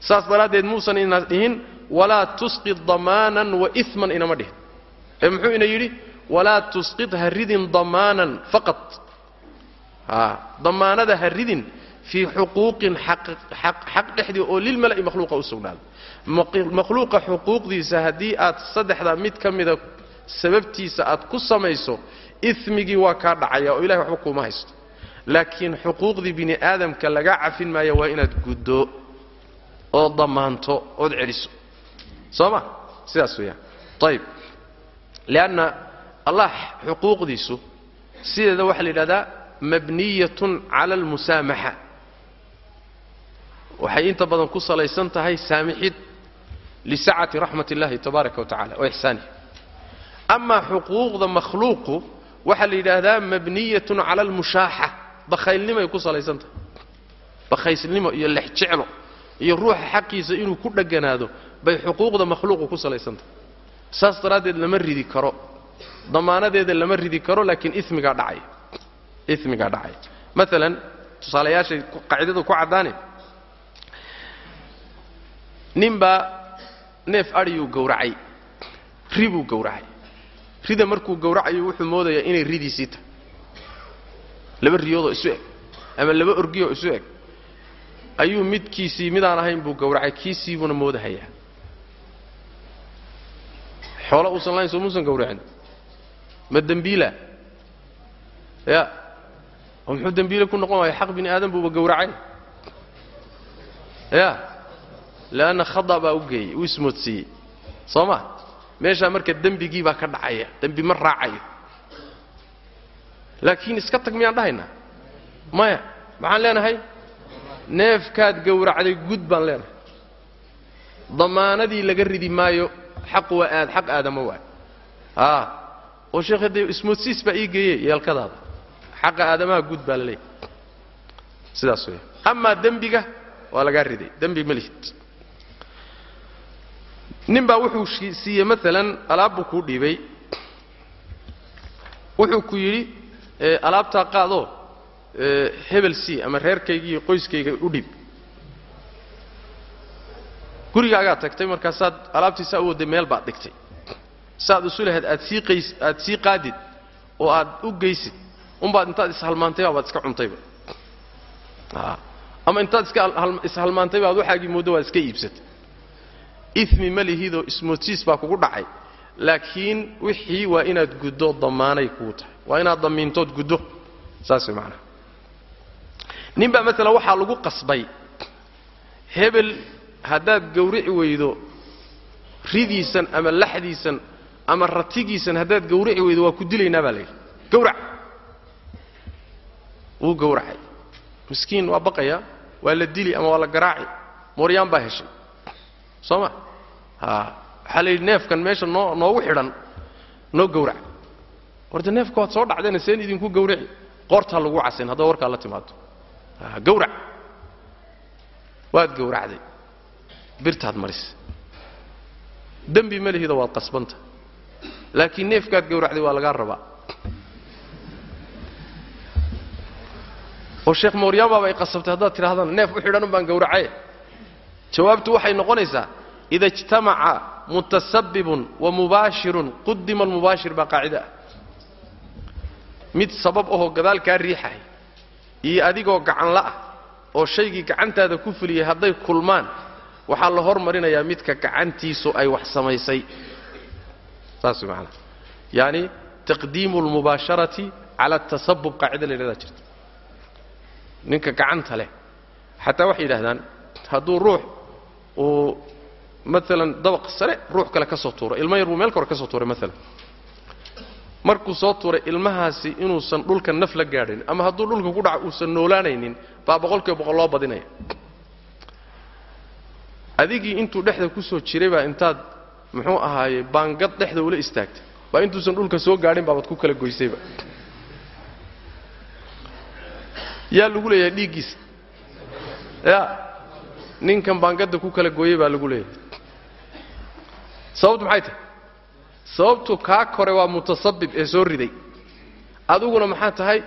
saas daraaddeed muusan inaad dhihin walaa tusqid damaanan wa iman inama dhihin ee muxuu ina yidhi walaa tusqid ha ridin damaanan faqat damaanada ha ridin fii xuquuqin xaq dhexdii oo lilmala'i makhluuqa u sugnaada makhluuqa xuquuqdiisa haddii aad saddexdaa mid ka mida sababtiisa aad ku samayso imigii waa kaa dhacaya oo ilahay waxba kuuma haysto. Laakiin xuquuqdii bini aadamka laga cafin maaya waa inaad guddo oo damaanto ood celiso. Soo ma? Sidaas weeyaan. Ayib lianna allah xuquuqdiisu sideeda waxaa la yidhahdaa mabniyatun cala almusaamaxa waxay inta badan ku salaysan tahay saamixid lisacati raxmat illahi tabaaraka wa tacala wa amaa xuquuqda makhluuqu waxaa la yidhaahdaa mabniyatun cala almushaaxa bakhaylnimay ku salaysan tahay bakhaysnimo iyo lexjeclo iyo ruuxa xaqiisa inuu ku dheganaado bay xuquuqda makhluuqu ku salaysan tahay saas daraaddeed lama ridi karo. Damaanadeeda lama ridi karo laakiin imigaa dhacay. Imigaa dhacay. Maalan tusaalayaashay qaacidadu ku caddaane. Ninbaa neef adhiyuu gowracay. Ribuu gowracay. Rida markuu gowracayo wuxuu moodayaa inay ridiisii tahay laba riyoodoo isu eg. Ama laba orgiyoo isu eg. Ayuu midkiisii midaan ahayn buu gowracay. Kiisiibuuna moodahayaa xoolo uusan lahayn soo muusan gowracin ma dembiila? Ya. Oo muxuu dembiile ku noqon waaya xaq bini aadam buuba gowracay. Ya. Leanna khada baa u geeyey uu ismoodsiiyey. Soo ma? Meeshaa marka dembigii baa ka dhacaya dembi ma raacayo. Laakiin iska tag miyaan dhahaynaa maya maxaan leenahay? Neefkaad gowracday gud baan leenahay. Damaanadii laga ridi maayo xaq waa aad xaq aadama waay a oo sheekh dee ismoodsiis baa ii geeye yeelkadaada xaqa aadamaha gud baa la leeyahy sidaas weya amaa dembiga waa lagaa riday. Dembi ma lihid. Nin baa wuxuu siiyey maalan alaab buu kuu dhiibay. Wuxuu ku yidhi alaabtaa qaadoo hebel c ama reerkayga iyo qoyskayga u dhiib gurigaagaa tagtay markaasaad alaabtiisaa u wadday meel baad dhigtay. Saaad isu lahayd aad sii qaadid oo aad u geysid umbaad intaad ishalmaantayba baad iska cuntayba ama intaad ishalmaantayba ad waxaagii mooddo waad iska iibsatay. Imi ma lihidoo ismoodsiis baa kugu dhacay laakiin wixii waa inaad guddo damaanay kuu tahay. Waa inaad damiintood guddo. Saas way macanaha nin baa maalan waxaa lagu qasbay. Hebel haddaad gawrici weydo ridiisan ama laxdiisan ama ratigiisan haddaad gawrici weydo waa ku dilaynaa baa la yidhi. Gawrac! Wuu gawracay. Miskiin waa baqaya waa la dili ama waa la garaaci. Mooryaan baa heshay. Soo ma? A waxaa la yidhi neefkan meesha noo noogu xidhan noo gawrac. Warda neefka waad soo dhacdeena seen idinku gawraci qoortaa lagu casayn haddaba warkaa la timaado gawrac. Waad gawracday birtaad marise dembi ma lihido waad qasbanta. Laakiin neefkaad gawracday waa lagaa rabaa. Oo sheekh mooryaanbaaba ay qasabtay haddaad tidhahdaan neef u xidhanun baan gawracaye jawaabtu waxay noqonaysaa ida ijtamaca mutasabibun wa mubaashirun qudima almubaashir baa qaacida ah. Mid sabab ahoo gadaal kaa riixahay iyo adigoo gacanla'ah oo shaygii gacantaada ku fuliyay hadday kulmaan waxaa la hormarinayaa midka gacantiisu ay wax samaysay. Saas macanaha yaani taqdiimu almubaasharati cala atasabub qaacida la yidhahdaa jirta. Ninka gacanta leh. Xataa waxay yidhahdaan hadduu ruux uu maalan dabaq sare ruux kale ka soo tuuro ilmo yar buu meel kore ka soo tuuray maalan markuu soo tuuray ilmahaasi inuusan dhulka naf la gaadhayn ama hadduu dhulka ku dhaco uusan noolaanaynin baa boqolkiiba boqol loo badinaya adigii intuu dhexda ku soo jiray baa intaad muxuu ahaaye baangad dhexda ula istaagtay. Baa intuusan dhulka soo gaadhin baabaad ku kala goysayba yaa lagu leeyahay dhiiggiisa ya ninkan baangadda ku kala gooyey baa lagu leeyahay. Sababtu maxay tahay? Sababtu kaa kore waa mutasabib ee soo riday. Adiguna maxaa tahay?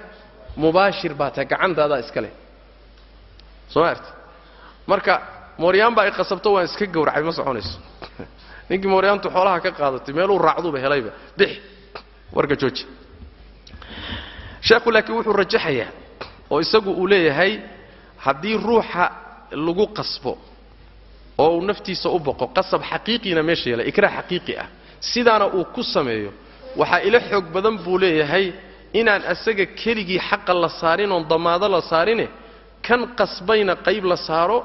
Mubaashir baa tahay gacantaadaa iska leh. Soo ma arti marka mooryaan baa ay qasabto waan iska gawracay ma soconayso. Ninkii mooryaantu xoolaha ka qaadatay meeluu raacduba helayba. Bix warka jooji. Sheekhu laakiin wuxuu rajaxayaa oo isagu uu leeyahay haddii ruuxa lagu qasbo oo uu naftiisa u boqo qasab xaqiiqiina meesha yeela ikraah xaqiiqi ah sidaana uu ku sameeyo waxaa ila xoog badan buu leeyahay inaan asaga keligii xaqa la saarin oon damaado la saarine kan qasbayna qayb la saaro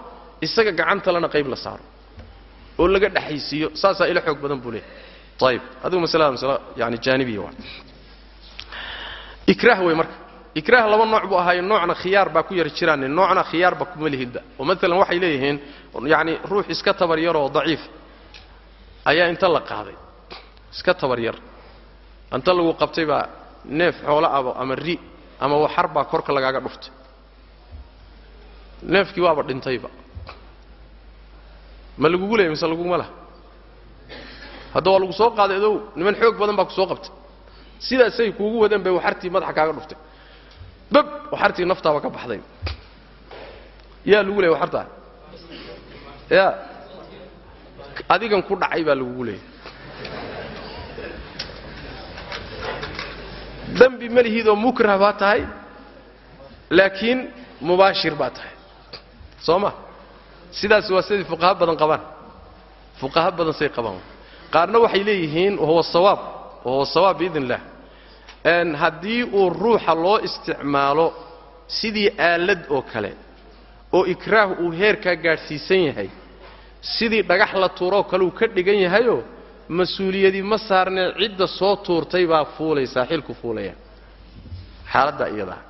isaga gacantalena qayb la saaro oo laga dhexaysiiyo saasaa ila xoog badan buu leeyahay. Ayib adigu masalada masalo yani jaanibiya waa ikraah wey marka. Ikraah laba nooc buu ahaaye noocna khiyaar baa ku yar jiraane noocna khiyaarba kuma lihidba oo maalan waxay leeyihiin yacni ruux iska tabar yaroo daciif ayaa inta la qaaday. Iska tabar yar. Inta lagu qabtay baa neef xoolo abo ama ri ama waxar baa korka lagaaga dhuftay. Neefkii waaba dhintayba ma lagugu leeyay mise laguma laha hadda waa lagu soo qaaday adow niman xoog badan baa ku soo qabtay. Sidaasay kuugu wadeen bay waxartii madaxa kaaga dhuftay. Bab waxartii naftaaba ka baxday. Yaa lagu leeyay waxartaa? Ya adigan ku dhacay baa lagugu leeyay dembi malihidoo mukrah baa tahay laakiin mubaashir baa tahay. Soo ma sidaas waa siday fuqaha badan qabaan. Fuqaha badan say qabaan. Qaarna waxay leeyihiin wahuwa sawaab wahuwa sawaab biidn haddii uu ruuxa loo isticmaalo sidii aalad oo kale oo ikraah uu heerkaa gaadhsiisan yahay sidii dhagax la tuuroo kale uu ka dhigan yahayoo mas'uuliyadii ma saarnee cidda soo tuurtay baa fuulaysaa xilku fuulaya. Xaaladda iyadaa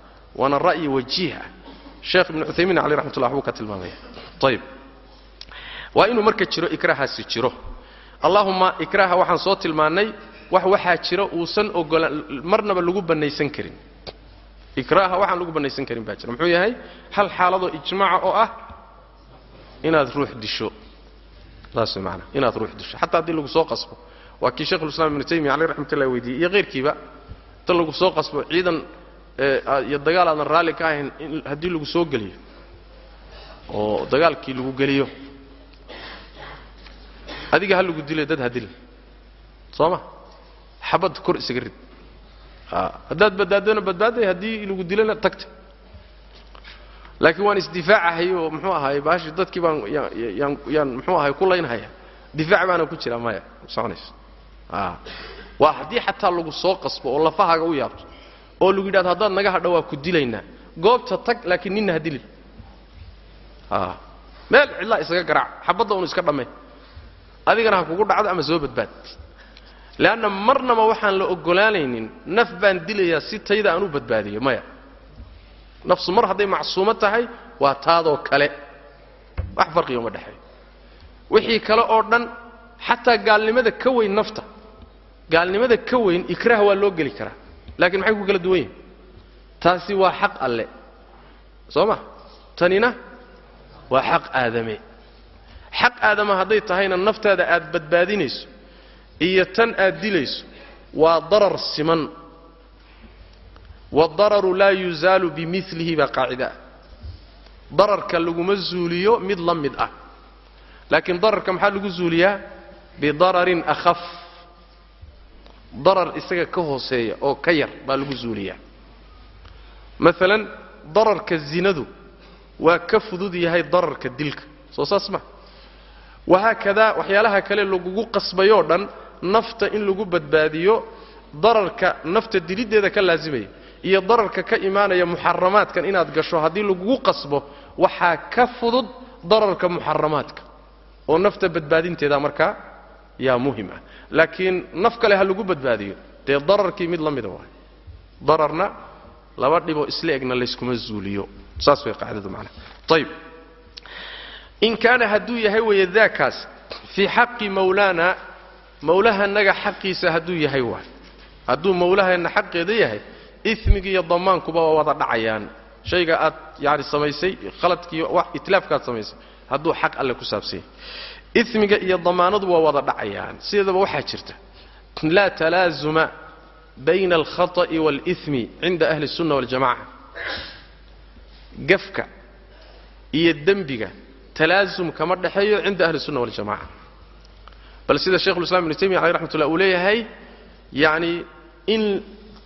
waana ra'yi wajiih ah. Sheekh ibnu cuthaymiin caleyh raxmatullah waxbuu ka tilmaamaya ayib waa inuu marka jiro ikraahaasi jiro. Allaahumma ikraaha waxaan soo tilmaannay wax waxaa jira uusan ogolaan marnaba lagu bannaysan karin. Ikraaha waxaan lagu bannaysan karin baa jira. Muxuu yahay? Hal xaaladoo ijmaaca oo ah inaad ruux disho. Saas way maanaa inaad ruux disho. Xataa haddii lagu soo qasbo. Waa kii shekhulislaam ibnu taymiya caleyh raxmatullahi weydiiyey iyo keyrkiiba inta lagu soo qasbo ciidan iyo dagaal aadan raalli ka ahayn haddii lagu soo geliyo oo dagaalkii lagu geliyo. Adiga ha lagu dilo dad ha dilin soo ma xabad kor isaga rid. Haddaad badbaadona badbaaday haddii lagu dilona tagta. Laakiin waan isdifaacahay oo muxuu ahaay baashi dadkii baan yaan yaan muxuu ahay ku laynhaya difaac baana ku jira maya. Soconayso waa haddii xataa lagu soo qasbo oo lafahaaga u yaabto oo lagu yidhahdo haddaad naga hadho waa ku dilaynaa. Goobta tag laakiin ninna ha dilin meel cidlaa isaga garaac. Xabadda unu iska dhammay. Adigana ha kugu dhacdo ama soo badbaad. Leanna marnaba waxaan la ogolaanaynin naf baan dilayaa si tayda aan u badbaadiyo maya. Nafsu mar hadday macsuumo tahay waa taadoo kale. Wax farqiga uma dhexeeyo. Wixii kale oo dhan xataa gaalnimada ka weyn nafta. Gaalnimada ka weyn ikraah waa loo geli karaa. Laakiin maxay ku kala duwan yihiin taasi waa xaq alle. Soo ma? Tanina waa xaq aadame. Xaq aadama hadday tahayna naftaada aad badbaadinayso iyo tan aad dilayso waa darar siman. Waadararu laa yuzaalu bimilihi baa qaacida. Ah dararka laguma zuuliyo mid la mid ah. Laakiin dararka maxaa lagu zuuliyaa? Bidararin akhaf. Darar isaga ka hooseeya oo ka yar baa lagu zuuliyaa. Maalan dararka zinadu waa ka fudud yahay dararka dilka. Soo saas ma. Wahaakadaa waxyaalaha kale lagugu qasbayoo dhan nafta in lagu badbaadiyo dararka nafta diliddeeda ka laasimaya iyo dararka ka imaanaya muxaramaadkan inaad gasho haddii lagugu qasbo waxaa ka fudud dararka muxaramaadka oo nafta badbaadinteeda markaa yaa muhiim ah. Laakiin naf kale ha lagu badbaadiyo dee dararkii mid la mida waay. Dararna laba dhiboo isla egna layskuma zuuliyo saas way qaacidadu macnaha ayib in kaana hadduu yahay weeye daakaas fii xaqi mawlaana mawlahanaga xaqiisa hadduu yahay waay hadduu mawlaheenna xaqeeda yahay ismigi iyo damaankuba waa wada dhacayaan shayga aad yani samaysay khaladkii wax itlaafkaad samaysay hadduu xaq alle ku saabsanyay ismiga iyo damaanadu waa wada dhacayaan sideedaba waxaa jirta laa talaazuma bayna alkhata'i waalismi cinda ahli الsunna waاljamaca gafka iyo dembiga talaasum kama dhexeeyo cinda ahli الsunna waاljamaca bal sida sheikhulislam ibnu taymiya aleyh raxmat ullah uu leeyahay yacni in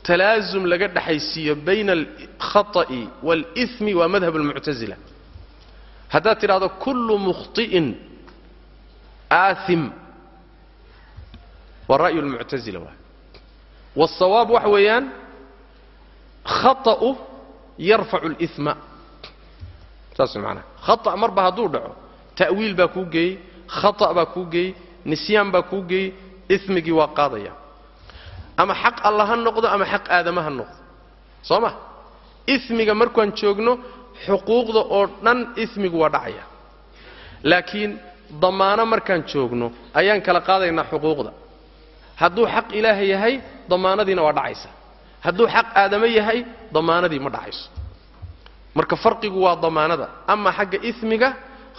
talaasum laga dhexaysiiyo bayna alkhata'i waalismi waa madhab almuctasila haddaad tidhahdo kullu mukhطi'in aaim waa ra'yu lmuctasila waay wاsawaab waxa weeyaan khaطa'u yarfacu اlإثma saas way macanaha khata' marba hadduu dhaco ta'wiil baa kuu geeyey khata' baa kuu geeyey nisyaan baa kuu geeyey ismigii waa qaadaya. Ama xaq alla ha noqdo ama xaq aadama ha noqdo. Soo ma? Ismiga markaan joogno xuquuqda oo dhan ismigu waa dhacaya. Laakiin damaano markaan joogno ayaan kala qaadaynaa xuquuqda. Hadduu xaq ilaaha yahay damaanadiina waa dhacaysa. Hadduu xaq aadamo yahay damaanadii ma dhacayso marka farqigu waa damaanada. Ama xagga ismiga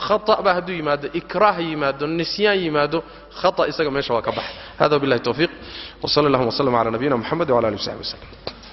khata' baa hadduu yimaado ikraah yimaado nisyaan yimaado khata' isaga meesha waa ka baxa. Hada wabillahi tawfiiq. Wsala allahuma wslm cala nabiyina moxamed wala alih w saxbi waslem